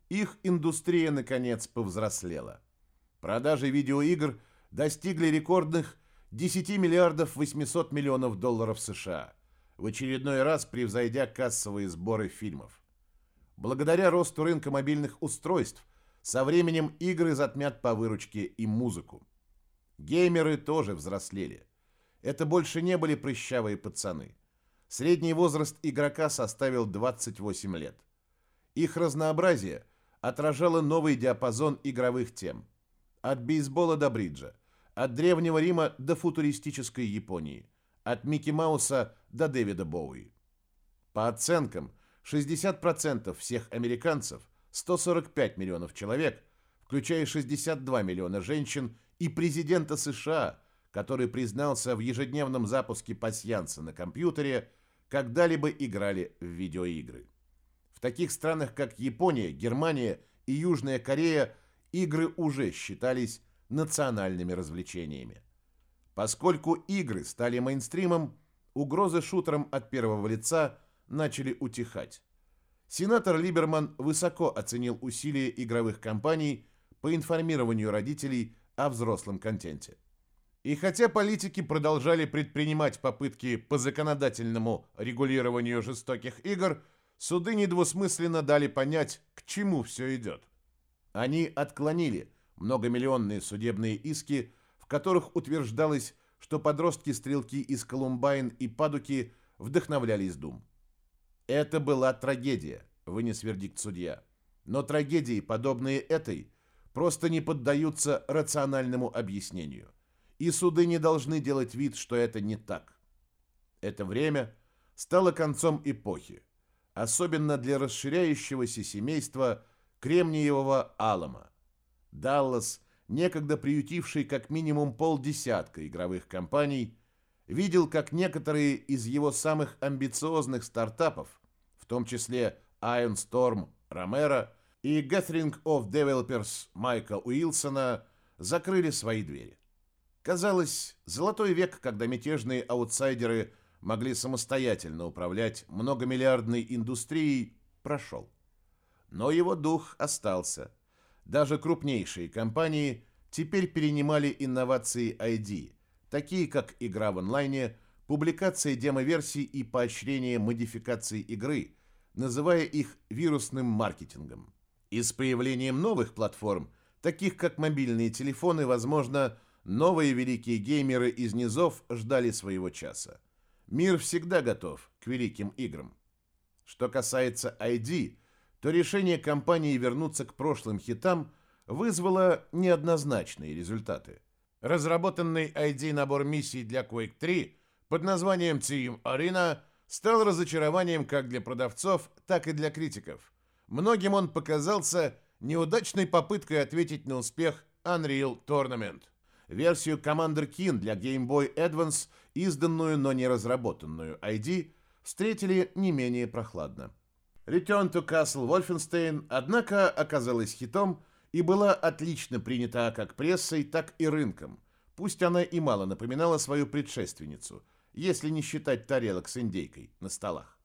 их индустрия наконец повзрослела. Продажи видеоигр достигли рекордных 10 миллиардов 800 миллионов долларов США, в очередной раз превзойдя кассовые сборы фильмов. Благодаря росту рынка мобильных устройств, со временем игры затмят по выручке и музыку. Геймеры тоже взрослели. Это больше не были прыщавые пацаны. Средний возраст игрока составил 28 лет. Их разнообразие отражало новый диапазон игровых тем. От бейсбола до бриджа, от Древнего Рима до футуристической Японии, от Микки Мауса до Дэвида Боуи. По оценкам, 60% всех американцев, 145 миллионов человек, включая 62 миллиона женщин и президента США, который признался в ежедневном запуске пасьянса на компьютере, когда-либо играли в видеоигры. В таких странах, как Япония, Германия и Южная Корея, игры уже считались национальными развлечениями. Поскольку игры стали мейнстримом, угрозы шутерам от первого лица начали утихать. Сенатор Либерман высоко оценил усилия игровых компаний по информированию родителей о взрослом контенте. И хотя политики продолжали предпринимать попытки по законодательному регулированию жестоких игр, суды недвусмысленно дали понять, к чему все идет. Они отклонили многомиллионные судебные иски, в которых утверждалось, что подростки-стрелки из Колумбайн и Падуки вдохновлялись Дум. Это была трагедия, вынес вердикт судья. Но трагедии, подобные этой, просто не поддаются рациональному объяснению. И суды не должны делать вид, что это не так. Это время стало концом эпохи, особенно для расширяющегося семейства Кремниевого Алама. Даллас, некогда приютивший как минимум полдесятка игровых компаний, видел, как некоторые из его самых амбициозных стартапов, в том числе Iron Storm Ромеро и Gathering of Developers Майка Уилсона, закрыли свои двери. Казалось, золотой век, когда мятежные аутсайдеры могли самостоятельно управлять многомиллиардной индустрией, прошел. Но его дух остался – даже крупнейшие компании теперь перенимали инновации ID, такие как игра в онлайне, публикация демо-версий и поощрение модификации игры, называя их вирусным маркетингом. И с появлением новых платформ, таких как мобильные телефоны, возможно, новые великие геймеры из низов ждали своего часа. Мир всегда готов к великим играм. Что касается ID, то решение компании вернуться к прошлым хитам вызвало неоднозначные результаты. Разработанный ID-набор миссий для Quake 3 под названием Team Arena стал разочарованием как для продавцов, так и для критиков. Многим он показался неудачной попыткой ответить на успех Unreal Tournament, версию Commander Keen для Game Boy Advance, изданную, но не разработанную ID, встретили не менее прохладно. Return to Castle Wolfenstein, однако, оказалась хитом и была отлично принята как прессой, так и рынком, пусть она и мало напоминала свою предшественницу, если не считать тарелок с индейкой на столах.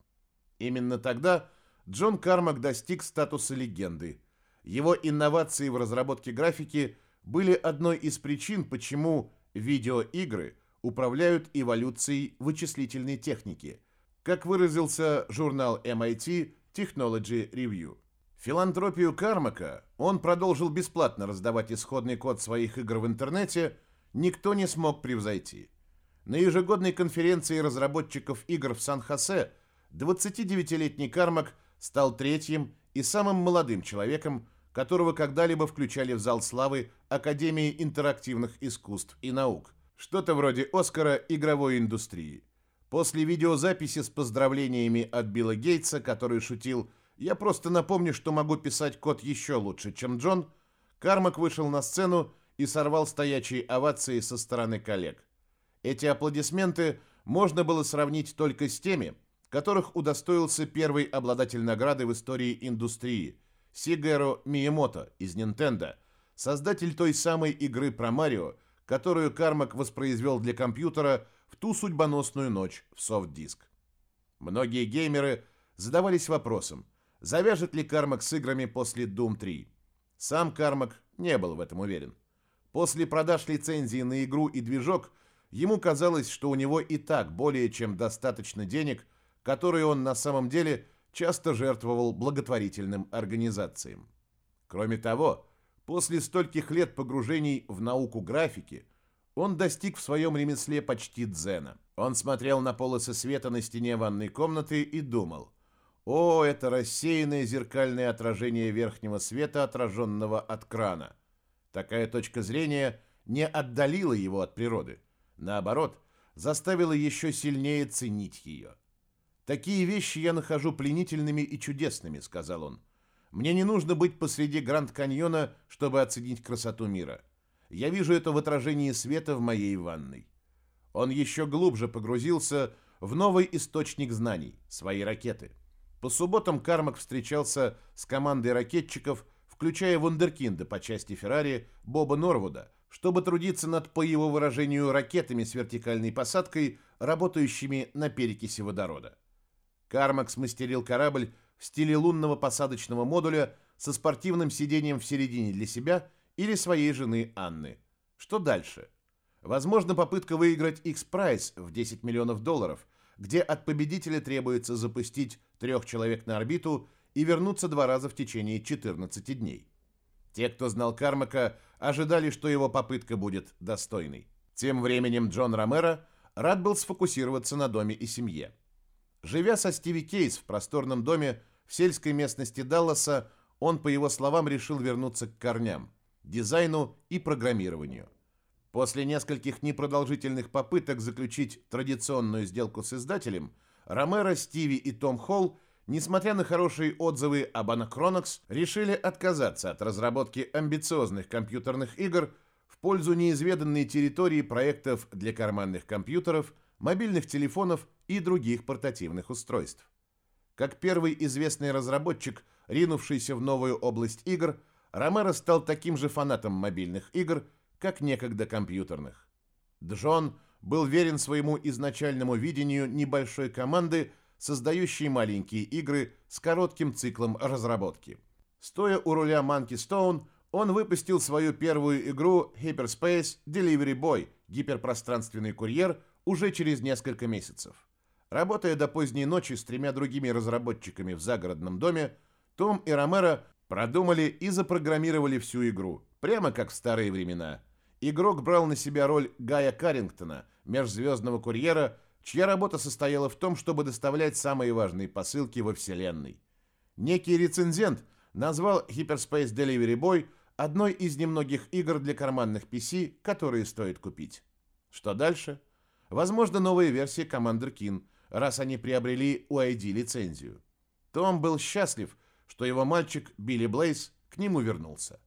Именно тогда Джон Кармак достиг статуса легенды. Его инновации в разработке графики были одной из причин, почему видеоигры управляют эволюцией вычислительной техники, как выразился журнал MIT Technology Review. Филантропию Кармака он продолжил бесплатно раздавать исходный код своих игр в интернете, никто не смог превзойти. На ежегодной конференции разработчиков игр в Сан-Хосе 29-летний Кармак стал третьим и самым молодым человеком, которого когда-либо включали в зал славы Академии интерактивных искусств и наук, что-то вроде Оскара игровой индустрии. После видеозаписи с поздравлениями от Билла Гейтса, который шутил «Я просто напомню, что могу писать код еще лучше, чем Джон», Кармак вышел на сцену и сорвал стоячие овации со стороны коллег. Эти аплодисменты можно было сравнить только с теми, которых удостоился первый обладатель награды в истории индустрии – Сигэро Миямото из Nintendo, создатель той самой игры про Марио, которую Кармак воспроизвел для компьютера в ту судьбоносную ночь в софт-диск. Многие геймеры задавались вопросом, завяжет ли Кармак с играми после Doom 3. Сам Кармак не был в этом уверен. После продаж лицензии на игру и движок ему казалось, что у него и так более чем достаточно денег, которые он на самом деле часто жертвовал благотворительным организациям. Кроме того, после стольких лет погружений в науку графики, он достиг в своем ремесле почти дзена. Он смотрел на полосы света на стене ванной комнаты и думал, «О, это рассеянное зеркальное отражение верхнего света, отраженного от крана». Такая точка зрения не отдалила его от природы. Наоборот, заставила еще сильнее ценить ее. «Такие вещи я нахожу пленительными и чудесными», — сказал он. «Мне не нужно быть посреди Гранд-каньона, чтобы оценить красоту мира. Я вижу это в отражении света в моей ванной». Он еще глубже погрузился в новый источник знаний, свои ракеты. По субботам Кармак встречался с командой ракетчиков, включая вундеркинда по части Феррари Боба Норвуда, чтобы трудиться над, по его выражению, ракетами с вертикальной посадкой, работающими на перекиси водорода. Кармак смастерил корабль в стиле лунного посадочного модуля со спортивным сиденьем в середине для себя или своей жены Анны. Что дальше? Возможно, попытка выиграть X-Prize в 10 миллионов долларов, где от победителя требуется запустить трех человек на орбиту и вернуться два раза в течение 14 дней. Те, кто знал Кармака, ожидали, что его попытка будет достойной. Тем временем Джон Ромеро рад был сфокусироваться на доме и семье. Живя со Стиви Кейс в просторном доме в сельской местности Далласа, он, по его словам, решил вернуться к корням, дизайну и программированию. После нескольких непродолжительных попыток заключить традиционную сделку с издателем, Ромеро, Стиви и Том Холл, несмотря на хорошие отзывы об Anachronox, решили отказаться от разработки амбициозных компьютерных игр в пользу неизведанной территории проектов для карманных компьютеров – мобильных телефонов и других портативных устройств. Как первый известный разработчик, ринувшийся в новую область игр, Ромеро стал таким же фанатом мобильных игр, как некогда компьютерных. Джон был верен своему изначальному видению небольшой команды, создающей маленькие игры с коротким циклом разработки. Стоя у руля Monkey Stone, он выпустил свою первую игру Hyperspace Delivery Boy, гиперпространственный курьер, уже через несколько месяцев. Работая до поздней ночи с тремя другими разработчиками в загородном доме, Том и Ромеро продумали и запрограммировали всю игру, прямо как в старые времена. Игрок брал на себя роль Гая Каррингтона, межзвездного курьера, чья работа состояла в том, чтобы доставлять самые важные посылки во Вселенной. Некий рецензент назвал Hyperspace Delivery Boy одной из немногих игр для карманных PC, которые стоит купить. Что дальше? Возможно, новая версия Commander Keen, раз они приобрели UID-лицензию. Том был счастлив, что его мальчик Билли Блейз к нему вернулся.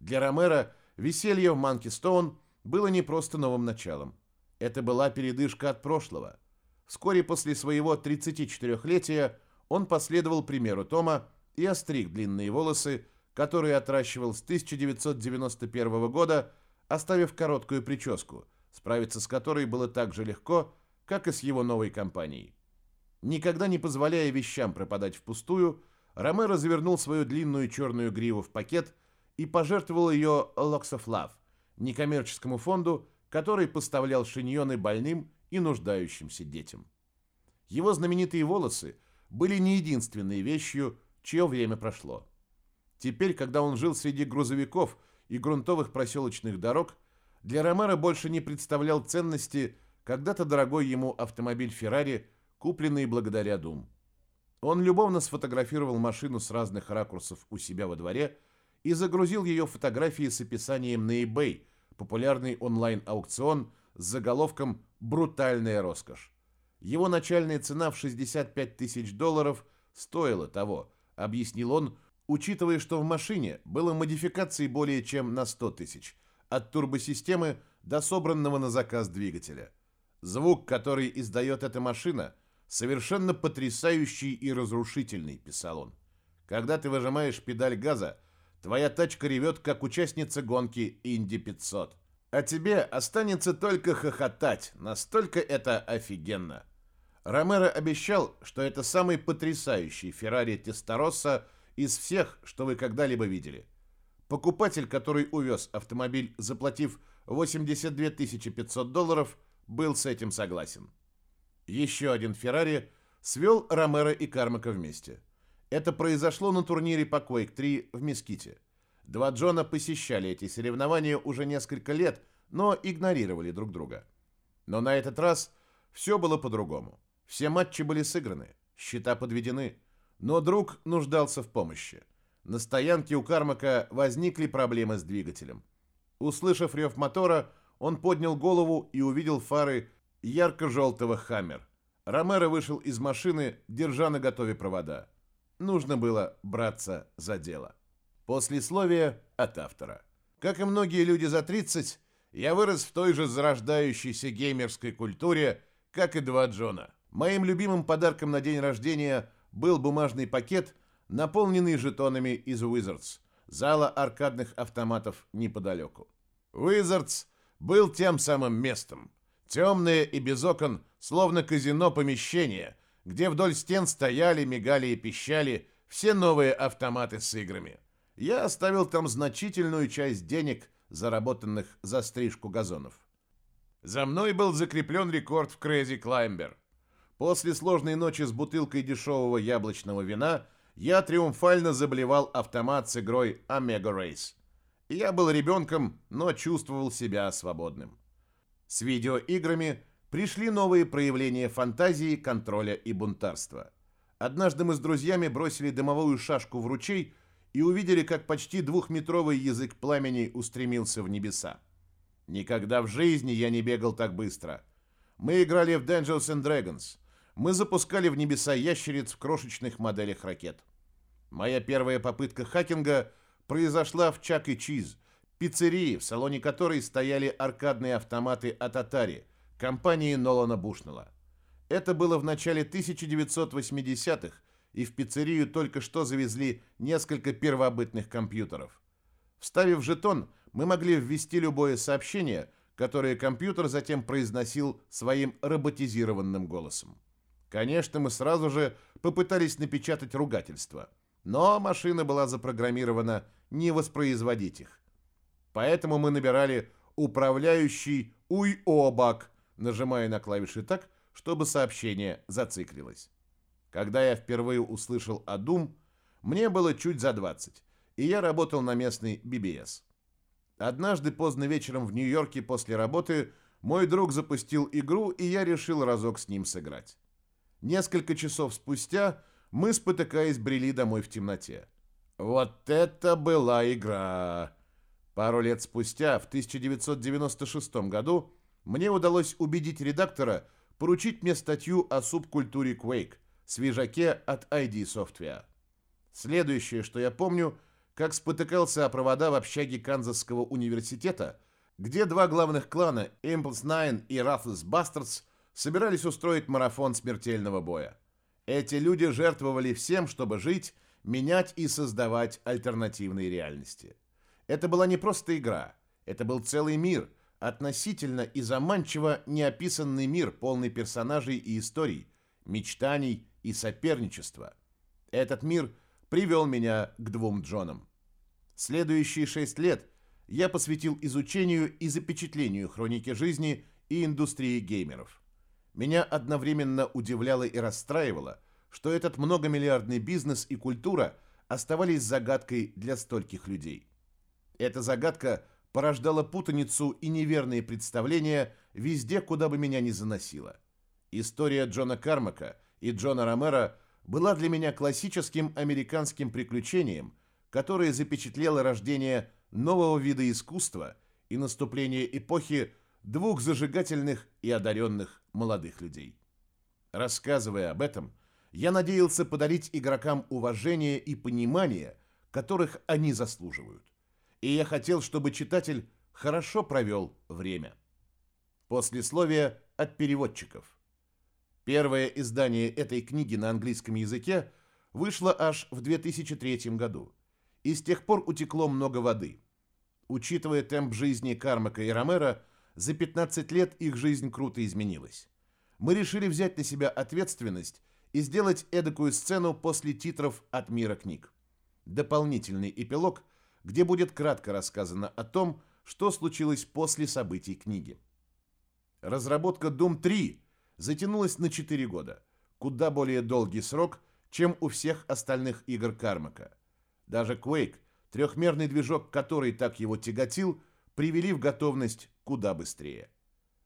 Для Ромера веселье в Манки Стоун было не просто новым началом. Это была передышка от прошлого. Вскоре после своего 34-летия он последовал примеру Тома и остриг длинные волосы, которые отращивал с 1991 года, оставив короткую прическу, справиться с которой было так же легко, как и с его новой компанией. Никогда не позволяя вещам пропадать впустую, Роме развернул свою длинную черную гриву в пакет и пожертвовал ее Locks of Love, некоммерческому фонду, который поставлял шиньоны больным и нуждающимся детям. Его знаменитые волосы были не единственной вещью, чье время прошло. Теперь, когда он жил среди грузовиков и грунтовых проселочных дорог, для Ромера больше не представлял ценности когда-то дорогой ему автомобиль Феррари, купленный благодаря Дум. Он любовно сфотографировал машину с разных ракурсов у себя во дворе и загрузил ее фотографии с описанием на eBay, популярный онлайн-аукцион с заголовком «Брутальная роскошь». Его начальная цена в 65 тысяч долларов стоила того, объяснил он, учитывая, что в машине было модификаций более чем на 100 тысяч, от турбосистемы до собранного на заказ двигателя. Звук, который издает эта машина, совершенно потрясающий и разрушительный, писал он. Когда ты выжимаешь педаль газа, твоя тачка ревет, как участница гонки Инди 500. А тебе останется только хохотать, настолько это офигенно. Ромеро обещал, что это самый потрясающий Феррари Тестороса из всех, что вы когда-либо видели. Покупатель, который увез автомобиль, заплатив 82 500 долларов, был с этим согласен. Еще один Феррари свел Ромеро и Кармака вместе. Это произошло на турнире по Quake 3 в Меските. Два Джона посещали эти соревнования уже несколько лет, но игнорировали друг друга. Но на этот раз все было по-другому. Все матчи были сыграны, счета подведены, но друг нуждался в помощи. На стоянке у Кармака возникли проблемы с двигателем. Услышав рев мотора, он поднял голову и увидел фары ярко-желтого «Хаммер». Ромеро вышел из машины, держа на готове провода. Нужно было браться за дело. Послесловие от автора. Как и многие люди за 30, я вырос в той же зарождающейся геймерской культуре, как и два Джона. Моим любимым подарком на день рождения был бумажный пакет, наполненный жетонами из Wizards, зала аркадных автоматов неподалеку. Wizards был тем самым местом. Темное и без окон, словно казино помещение, где вдоль стен стояли, мигали и пищали все новые автоматы с играми. Я оставил там значительную часть денег, заработанных за стрижку газонов. За мной был закреплен рекорд в Crazy Climber. После сложной ночи с бутылкой дешевого яблочного вина я триумфально заблевал автомат с игрой Omega Race. Я был ребенком, но чувствовал себя свободным. С видеоиграми пришли новые проявления фантазии, контроля и бунтарства. Однажды мы с друзьями бросили дымовую шашку в ручей и увидели, как почти двухметровый язык пламени устремился в небеса. Никогда в жизни я не бегал так быстро. Мы играли в Dungeons and Dragons – мы запускали в небеса ящериц в крошечных моделях ракет. Моя первая попытка хакинга произошла в Чак и Чиз, пиццерии, в салоне которой стояли аркадные автоматы от Atari, компании Нолана Бушнелла. Это было в начале 1980-х, и в пиццерию только что завезли несколько первобытных компьютеров. Вставив жетон, мы могли ввести любое сообщение, которое компьютер затем произносил своим роботизированным голосом. Конечно, мы сразу же попытались напечатать ругательства, но машина была запрограммирована не воспроизводить их. Поэтому мы набирали «управляющий уй-обак», нажимая на клавиши так, чтобы сообщение зациклилось. Когда я впервые услышал о Doom, мне было чуть за 20, и я работал на местный BBS. Однажды поздно вечером в Нью-Йорке после работы мой друг запустил игру, и я решил разок с ним сыграть. Несколько часов спустя мы, спотыкаясь, брели домой в темноте. Вот это была игра! Пару лет спустя, в 1996 году, мне удалось убедить редактора поручить мне статью о субкультуре Quake, свежаке от ID Software. Следующее, что я помню, как спотыкался о провода в общаге Канзасского университета, где два главных клана, Impulse 9 и Ruthless Bastards, собирались устроить марафон смертельного боя. Эти люди жертвовали всем, чтобы жить, менять и создавать альтернативные реальности. Это была не просто игра, это был целый мир, относительно и заманчиво неописанный мир, полный персонажей и историй, мечтаний и соперничества. Этот мир привел меня к двум Джонам. Следующие шесть лет я посвятил изучению и запечатлению хроники жизни и индустрии геймеров. Меня одновременно удивляло и расстраивало, что этот многомиллиардный бизнес и культура оставались загадкой для стольких людей. Эта загадка порождала путаницу и неверные представления везде, куда бы меня ни заносило. История Джона Кармака и Джона Ромера была для меня классическим американским приключением, которое запечатлело рождение нового вида искусства и наступление эпохи двух зажигательных и одаренных молодых людей. Рассказывая об этом, я надеялся подарить игрокам уважение и понимание, которых они заслуживают. И я хотел, чтобы читатель хорошо провел время. Послесловие от переводчиков. Первое издание этой книги на английском языке вышло аж в 2003 году, и с тех пор утекло много воды. Учитывая темп жизни Кармака и Ромера, за 15 лет их жизнь круто изменилась. Мы решили взять на себя ответственность и сделать эдакую сцену после титров от мира книг. Дополнительный эпилог, где будет кратко рассказано о том, что случилось после событий книги. Разработка Doom 3 затянулась на 4 года, куда более долгий срок, чем у всех остальных игр Кармака. Даже Quake, трехмерный движок, который так его тяготил, привели в готовность куда быстрее.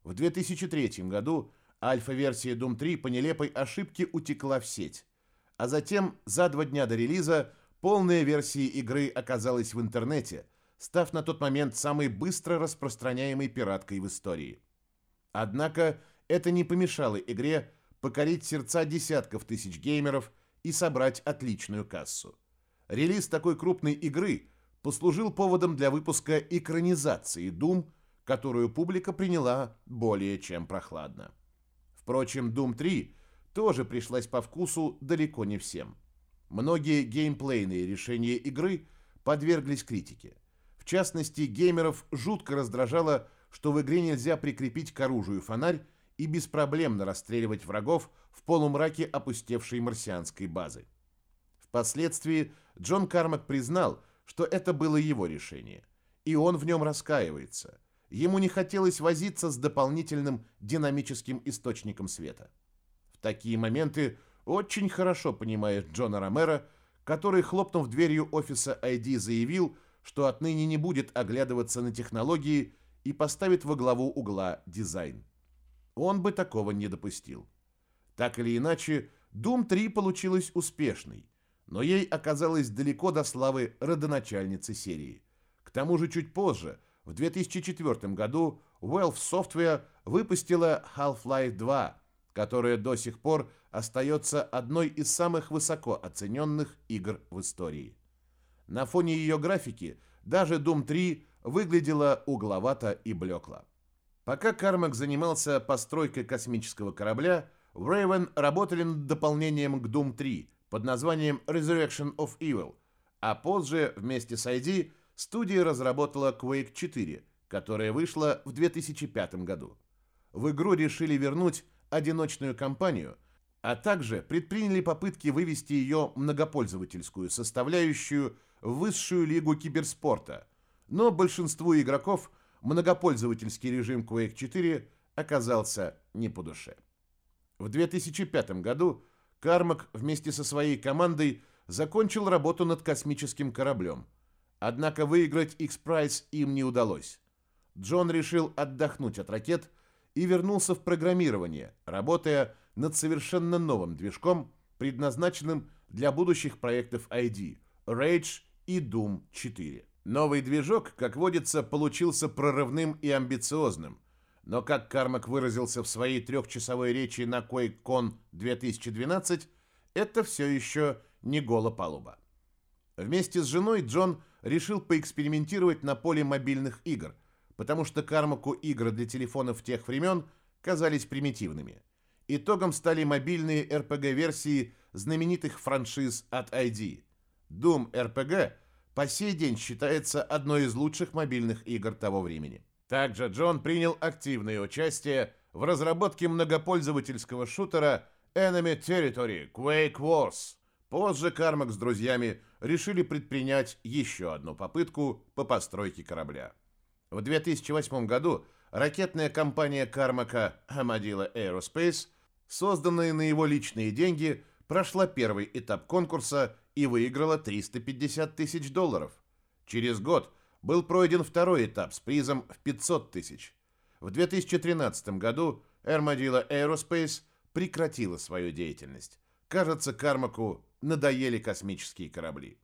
В 2003 году альфа-версия Doom 3 по нелепой ошибке утекла в сеть, а затем за два дня до релиза полная версия игры оказалась в интернете, став на тот момент самой быстро распространяемой пираткой в истории. Однако это не помешало игре покорить сердца десятков тысяч геймеров и собрать отличную кассу. Релиз такой крупной игры послужил поводом для выпуска экранизации Doom которую публика приняла более чем прохладно. Впрочем, Doom 3 тоже пришлась по вкусу далеко не всем. Многие геймплейные решения игры подверглись критике. В частности, геймеров жутко раздражало, что в игре нельзя прикрепить к оружию фонарь и беспроблемно расстреливать врагов в полумраке опустевшей марсианской базы. Впоследствии Джон Кармак признал, что это было его решение, и он в нем раскаивается – Ему не хотелось возиться с дополнительным динамическим источником света. В такие моменты очень хорошо понимает Джона Ромеро, который, хлопнув дверью офиса ID, заявил, что отныне не будет оглядываться на технологии и поставит во главу угла дизайн. Он бы такого не допустил. Так или иначе, Doom 3 получилась успешной, но ей оказалось далеко до славы родоначальницы серии. К тому же чуть позже – в 2004 году Valve Software выпустила Half-Life 2, которая до сих пор остается одной из самых высоко оцененных игр в истории. На фоне ее графики даже Doom 3 выглядела угловато и блекло. Пока Кармак занимался постройкой космического корабля, в Raven работали над дополнением к Doom 3 под названием Resurrection of Evil, а позже вместе с ID студия разработала Quake 4, которая вышла в 2005 году. В игру решили вернуть одиночную кампанию, а также предприняли попытки вывести ее многопользовательскую составляющую в высшую лигу киберспорта, но большинству игроков многопользовательский режим Quake 4 оказался не по душе. В 2005 году Кармак вместе со своей командой закончил работу над космическим кораблем – Однако выиграть X-Prize им не удалось. Джон решил отдохнуть от ракет и вернулся в программирование, работая над совершенно новым движком, предназначенным для будущих проектов ID, Rage и Doom 4. Новый движок, как водится, получился прорывным и амбициозным, Но, как Кармак выразился в своей трехчасовой речи на QuakeCon 2012, это все еще не голопалуба. Вместе с женой Джон решил поэкспериментировать на поле мобильных игр, потому что Кармаку игры для телефонов тех времен казались примитивными. Итогом стали мобильные RPG-версии знаменитых франшиз от ID. Doom RPG по сей день считается одной из лучших мобильных игр того времени. Также Джон принял активное участие в разработке многопользовательского шутера Enemy Territory Quake Wars. Позже Кармак с друзьями решили предпринять еще одну попытку по постройке корабля. В 2008 году ракетная компания Кармака Armadillo Aerospace, созданная на его личные деньги, прошла первый этап конкурса и выиграла 350 тысяч долларов. Через год был пройден второй этап с призом в 500 тысяч. В 2013 году Armadillo Aerospace прекратила свою деятельность. Кажется, Кармаку надоели космические корабли.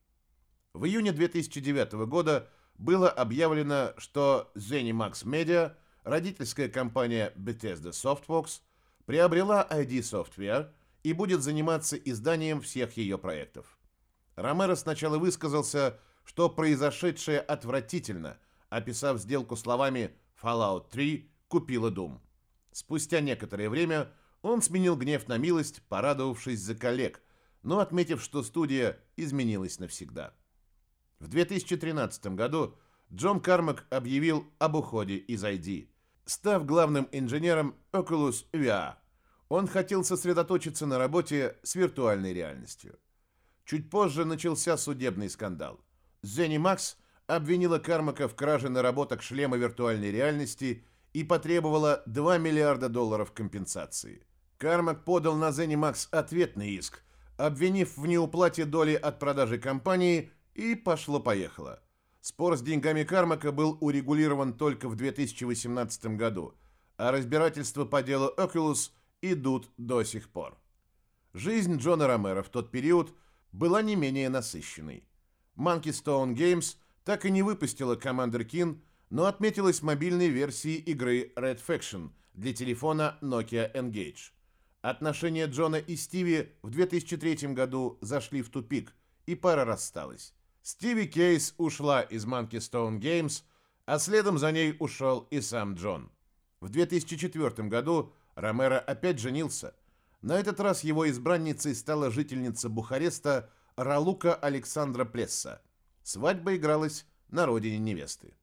В июне 2009 года было объявлено, что ZeniMax Media, родительская компания Bethesda Softworks, приобрела ID Software и будет заниматься изданием всех ее проектов. Ромеро сначала высказался, что произошедшее отвратительно, описав сделку словами «Fallout 3 купила Doom». Спустя некоторое время он сменил гнев на милость, порадовавшись за коллег, но отметив, что студия изменилась навсегда. В 2013 году Джон Кармак объявил об уходе из ID, став главным инженером Oculus VR. Он хотел сосредоточиться на работе с виртуальной реальностью. Чуть позже начался судебный скандал. ZeniMax обвинила Кармака в краже наработок шлема виртуальной реальности и потребовала 2 миллиарда долларов компенсации. Кармак подал на ZeniMax ответный иск, обвинив в неуплате доли от продажи компании – и пошло-поехало. Спор с деньгами Кармака был урегулирован только в 2018 году, а разбирательства по делу Oculus идут до сих пор. Жизнь Джона Ромера в тот период была не менее насыщенной. Monkey Stone Games так и не выпустила Commander Keen, но отметилась мобильной версией игры Red Faction для телефона Nokia Engage. Отношения Джона и Стиви в 2003 году зашли в тупик, и пара рассталась. Стиви Кейс ушла из Monkey Stone Games, а следом за ней ушел и сам Джон. В 2004 году Ромеро опять женился. На этот раз его избранницей стала жительница Бухареста Ралука Александра Плесса. Свадьба игралась на родине невесты.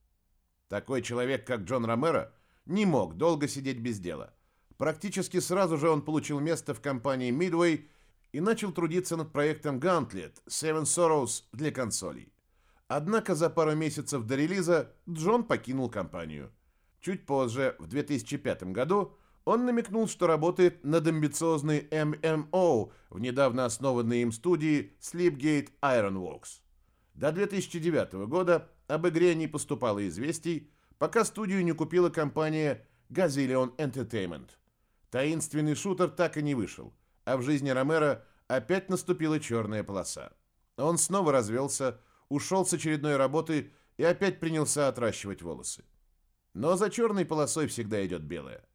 Такой человек, как Джон Ромеро, не мог долго сидеть без дела. Практически сразу же он получил место в компании Midway и начал трудиться над проектом Gauntlet Seven Sorrows для консолей. Однако за пару месяцев до релиза Джон покинул компанию. Чуть позже, в 2005 году, он намекнул, что работает над амбициозной MMO в недавно основанной им студии Sleepgate Ironworks. До 2009 года об игре не поступало известий, пока студию не купила компания Gazillion Entertainment. Таинственный шутер так и не вышел – а в жизни Ромеро опять наступила черная полоса. Он снова развелся, ушел с очередной работы и опять принялся отращивать волосы. Но за черной полосой всегда идет белая.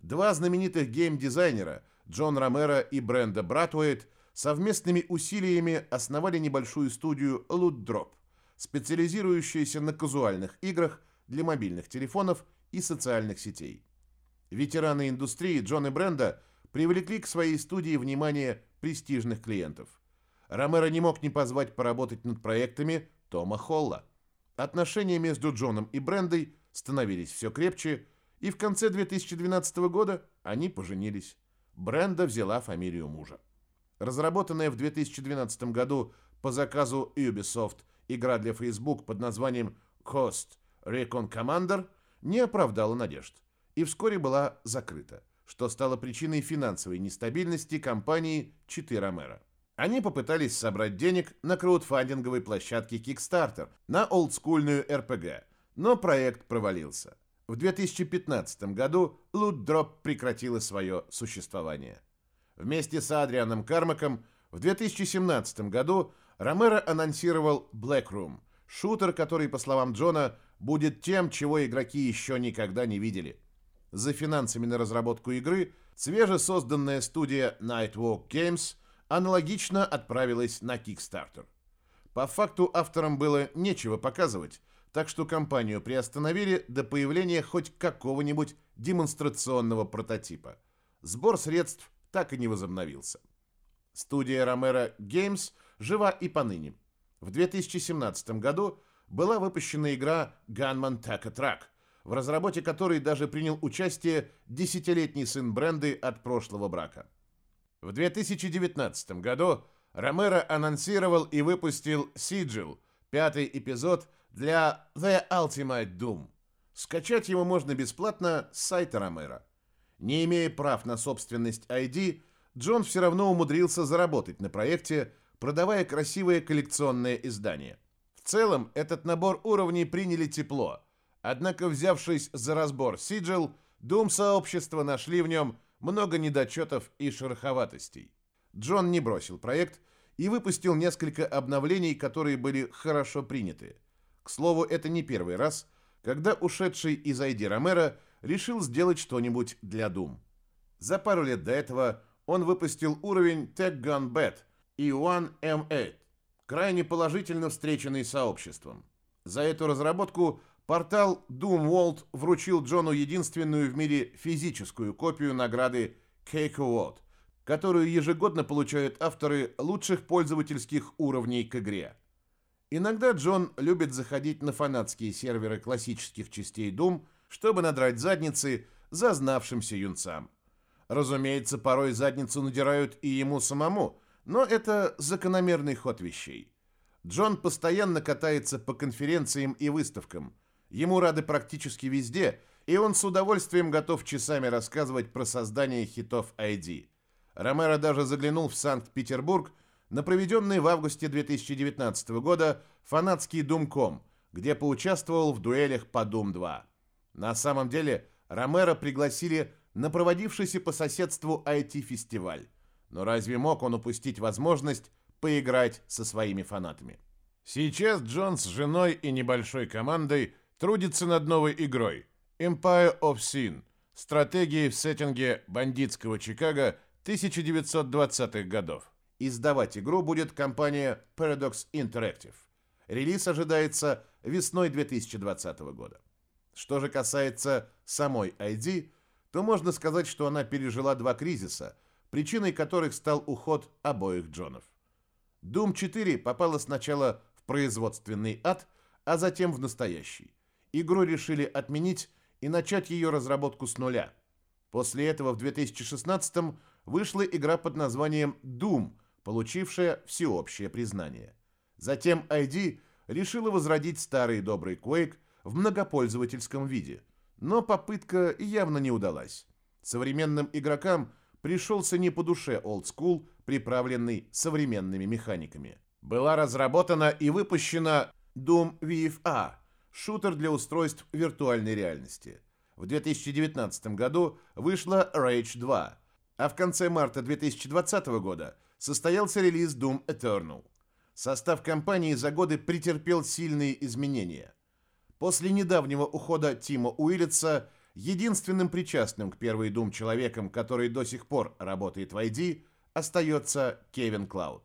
Два знаменитых гейм-дизайнера, Джон Ромеро и Бренда Братуэйт, совместными усилиями основали небольшую студию Loot специализирующуюся на казуальных играх для мобильных телефонов и социальных сетей. Ветераны индустрии Джон и Бренда привлекли к своей студии внимание престижных клиентов. Ромеро не мог не позвать поработать над проектами Тома Холла. Отношения между Джоном и Брендой становились все крепче, и в конце 2012 года они поженились. Бренда взяла фамилию мужа. Разработанная в 2012 году по заказу Ubisoft игра для Facebook под названием Host Recon Commander не оправдала надежд и вскоре была закрыта что стало причиной финансовой нестабильности компании Читы Ромеро. Они попытались собрать денег на краудфандинговой площадке Kickstarter на олдскульную RPG, но проект провалился. В 2015 году Drop прекратила свое существование. Вместе с Адрианом Кармаком в 2017 году Ромеро анонсировал Black Room, шутер, который, по словам Джона, будет тем, чего игроки еще никогда не видели – За финансами на разработку игры свежесозданная студия Nightwalk Games аналогично отправилась на Kickstarter. По факту авторам было нечего показывать, так что компанию приостановили до появления хоть какого-нибудь демонстрационного прототипа. Сбор средств так и не возобновился. Студия Romero Games жива и поныне. В 2017 году была выпущена игра Gunman Taka Track, в разработке которой даже принял участие десятилетний сын бренды от прошлого брака. В 2019 году Ромеро анонсировал и выпустил Sigil, пятый эпизод для The Ultimate Doom. Скачать его можно бесплатно с сайта Ромеро. Не имея прав на собственность ID, Джон все равно умудрился заработать на проекте, продавая красивые коллекционные издания. В целом, этот набор уровней приняли тепло, однако, взявшись за разбор Sigil, Doom-сообщество нашли в нем много недочетов и шероховатостей. Джон не бросил проект и выпустил несколько обновлений, которые были хорошо приняты. К слову, это не первый раз, когда ушедший из ID Ромеро решил сделать что-нибудь для Doom. За пару лет до этого он выпустил уровень Tech Gun Bat E1M8, крайне положительно встреченный сообществом. За эту разработку портал Doom World вручил Джону единственную в мире физическую копию награды Cake Award – которую ежегодно получают авторы лучших пользовательских уровней к игре. Иногда Джон любит заходить на фанатские серверы классических частей Doom, чтобы надрать задницы зазнавшимся юнцам. Разумеется, порой задницу надирают и ему самому, но это закономерный ход вещей. Джон постоянно катается по конференциям и выставкам. Ему рады практически везде, и он с удовольствием готов часами рассказывать про создание хитов ID. Ромеро даже заглянул в Санкт-Петербург на проведенный в августе 2019 года фанатский Думком, где поучаствовал в дуэлях по Дум-2. На самом деле Ромеро пригласили на проводившийся по соседству IT-фестиваль. Но разве мог он упустить возможность поиграть со своими фанатами? Сейчас Джон с женой и небольшой командой трудится над новой игрой Empire of Sin, стратегией в сеттинге бандитского Чикаго – 1920-х годов. Издавать игру будет компания Paradox Interactive. Релиз ожидается весной 2020 года. Что же касается самой ID, то можно сказать, что она пережила два кризиса, причиной которых стал уход обоих Джонов. Doom 4 попала сначала в производственный ад, а затем в настоящий. Игру решили отменить и начать ее разработку с нуля. После этого в 2016 вышла игра под названием Doom, получившая всеобщее признание. Затем ID решила возродить старый добрый Quake в многопользовательском виде, но попытка явно не удалась. Современным игрокам пришелся не по душе School, приправленный современными механиками. Была разработана и выпущена Doom VFA, шутер для устройств виртуальной реальности. В 2019 году вышла Rage 2, а в конце марта 2020 года состоялся релиз Doom Eternal. Состав компании за годы претерпел сильные изменения. После недавнего ухода Тима Уиллетса единственным причастным к первой Doom человеком, который до сих пор работает в ID, остается Кевин Клауд.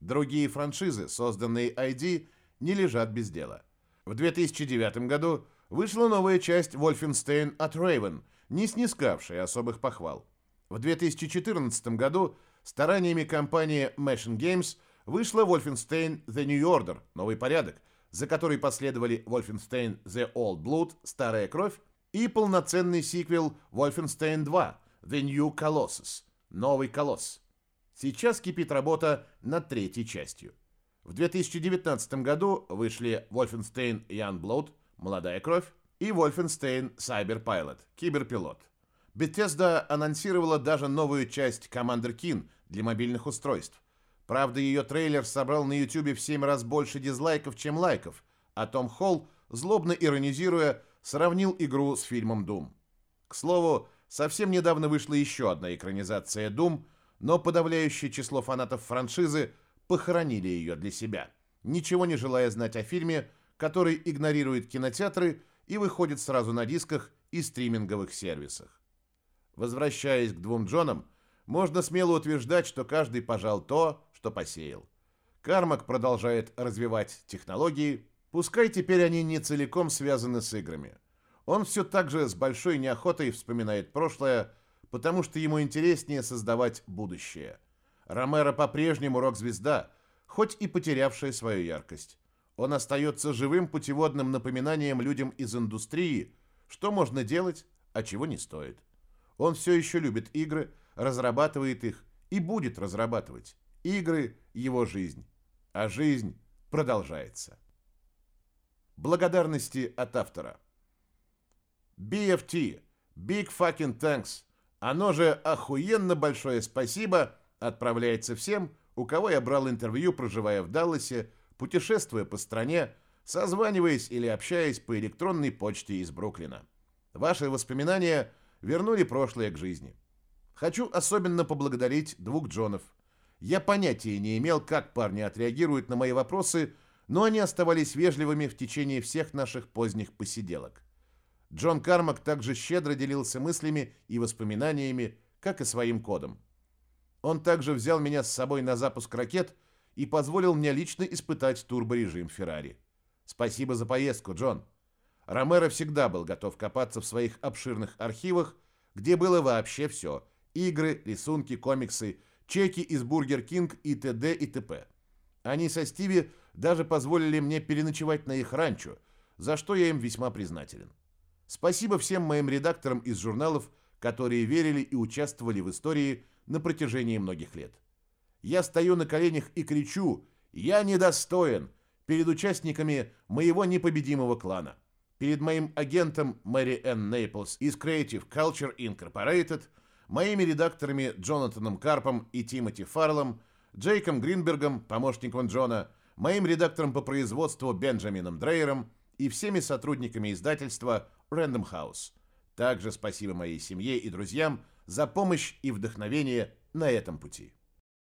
Другие франшизы, созданные ID, не лежат без дела. В 2009 году вышла новая часть Wolfenstein от Raven, не снискавшая особых похвал. В 2014 году стараниями компании Machine Games вышла Wolfenstein The New Order, новый порядок, за который последовали Wolfenstein The Old Blood, Старая Кровь, и полноценный сиквел Wolfenstein 2 The New Colossus, Новый Колосс. Сейчас кипит работа над третьей частью. В 2019 году вышли Wolfenstein Youngblood, Молодая Кровь, и Wolfenstein Cyber Pilot, Киберпилот. Bethesda анонсировала даже новую часть Commander Keen для мобильных устройств. Правда, ее трейлер собрал на YouTube в 7 раз больше дизлайков, чем лайков, а Том Холл, злобно иронизируя, сравнил игру с фильмом Doom. К слову, совсем недавно вышла еще одна экранизация Doom, но подавляющее число фанатов франшизы похоронили ее для себя, ничего не желая знать о фильме, который игнорирует кинотеатры и выходит сразу на дисках и стриминговых сервисах. Возвращаясь к двум Джонам, можно смело утверждать, что каждый пожал то, что посеял. Кармак продолжает развивать технологии, пускай теперь они не целиком связаны с играми. Он все так же с большой неохотой вспоминает прошлое, потому что ему интереснее создавать будущее. Ромеро по-прежнему рок-звезда, хоть и потерявшая свою яркость. Он остается живым путеводным напоминанием людям из индустрии, что можно делать, а чего не стоит. Он все еще любит игры, разрабатывает их и будет разрабатывать. Игры – его жизнь, а жизнь продолжается. Благодарности от автора. BFT – Big Fucking Thanks – оно же охуенно большое спасибо отправляется всем, у кого я брал интервью, проживая в Далласе, путешествуя по стране, созваниваясь или общаясь по электронной почте из Бруклина. Ваши воспоминания вернули прошлое к жизни. Хочу особенно поблагодарить двух Джонов. Я понятия не имел, как парни отреагируют на мои вопросы, но они оставались вежливыми в течение всех наших поздних посиделок. Джон Кармак также щедро делился мыслями и воспоминаниями, как и своим кодом. Он также взял меня с собой на запуск ракет и позволил мне лично испытать турборежим Феррари. Спасибо за поездку, Джон. Ромеро всегда был готов копаться в своих обширных архивах, где было вообще все – игры, рисунки, комиксы, чеки из Бургер Кинг и т.д. и т.п. Они со Стиви даже позволили мне переночевать на их ранчо, за что я им весьма признателен. Спасибо всем моим редакторам из журналов, которые верили и участвовали в истории на протяжении многих лет. Я стою на коленях и кричу «Я недостоин!» перед участниками моего непобедимого клана, перед моим агентом Мэри Энн Нейплс из Creative Culture Incorporated, моими редакторами Джонатаном Карпом и Тимоти Фарлом, Джейком Гринбергом, помощником Джона, моим редактором по производству Бенджамином Дрейером и всеми сотрудниками издательства Random House. Также спасибо моей семье и друзьям за помощь и вдохновение на этом пути.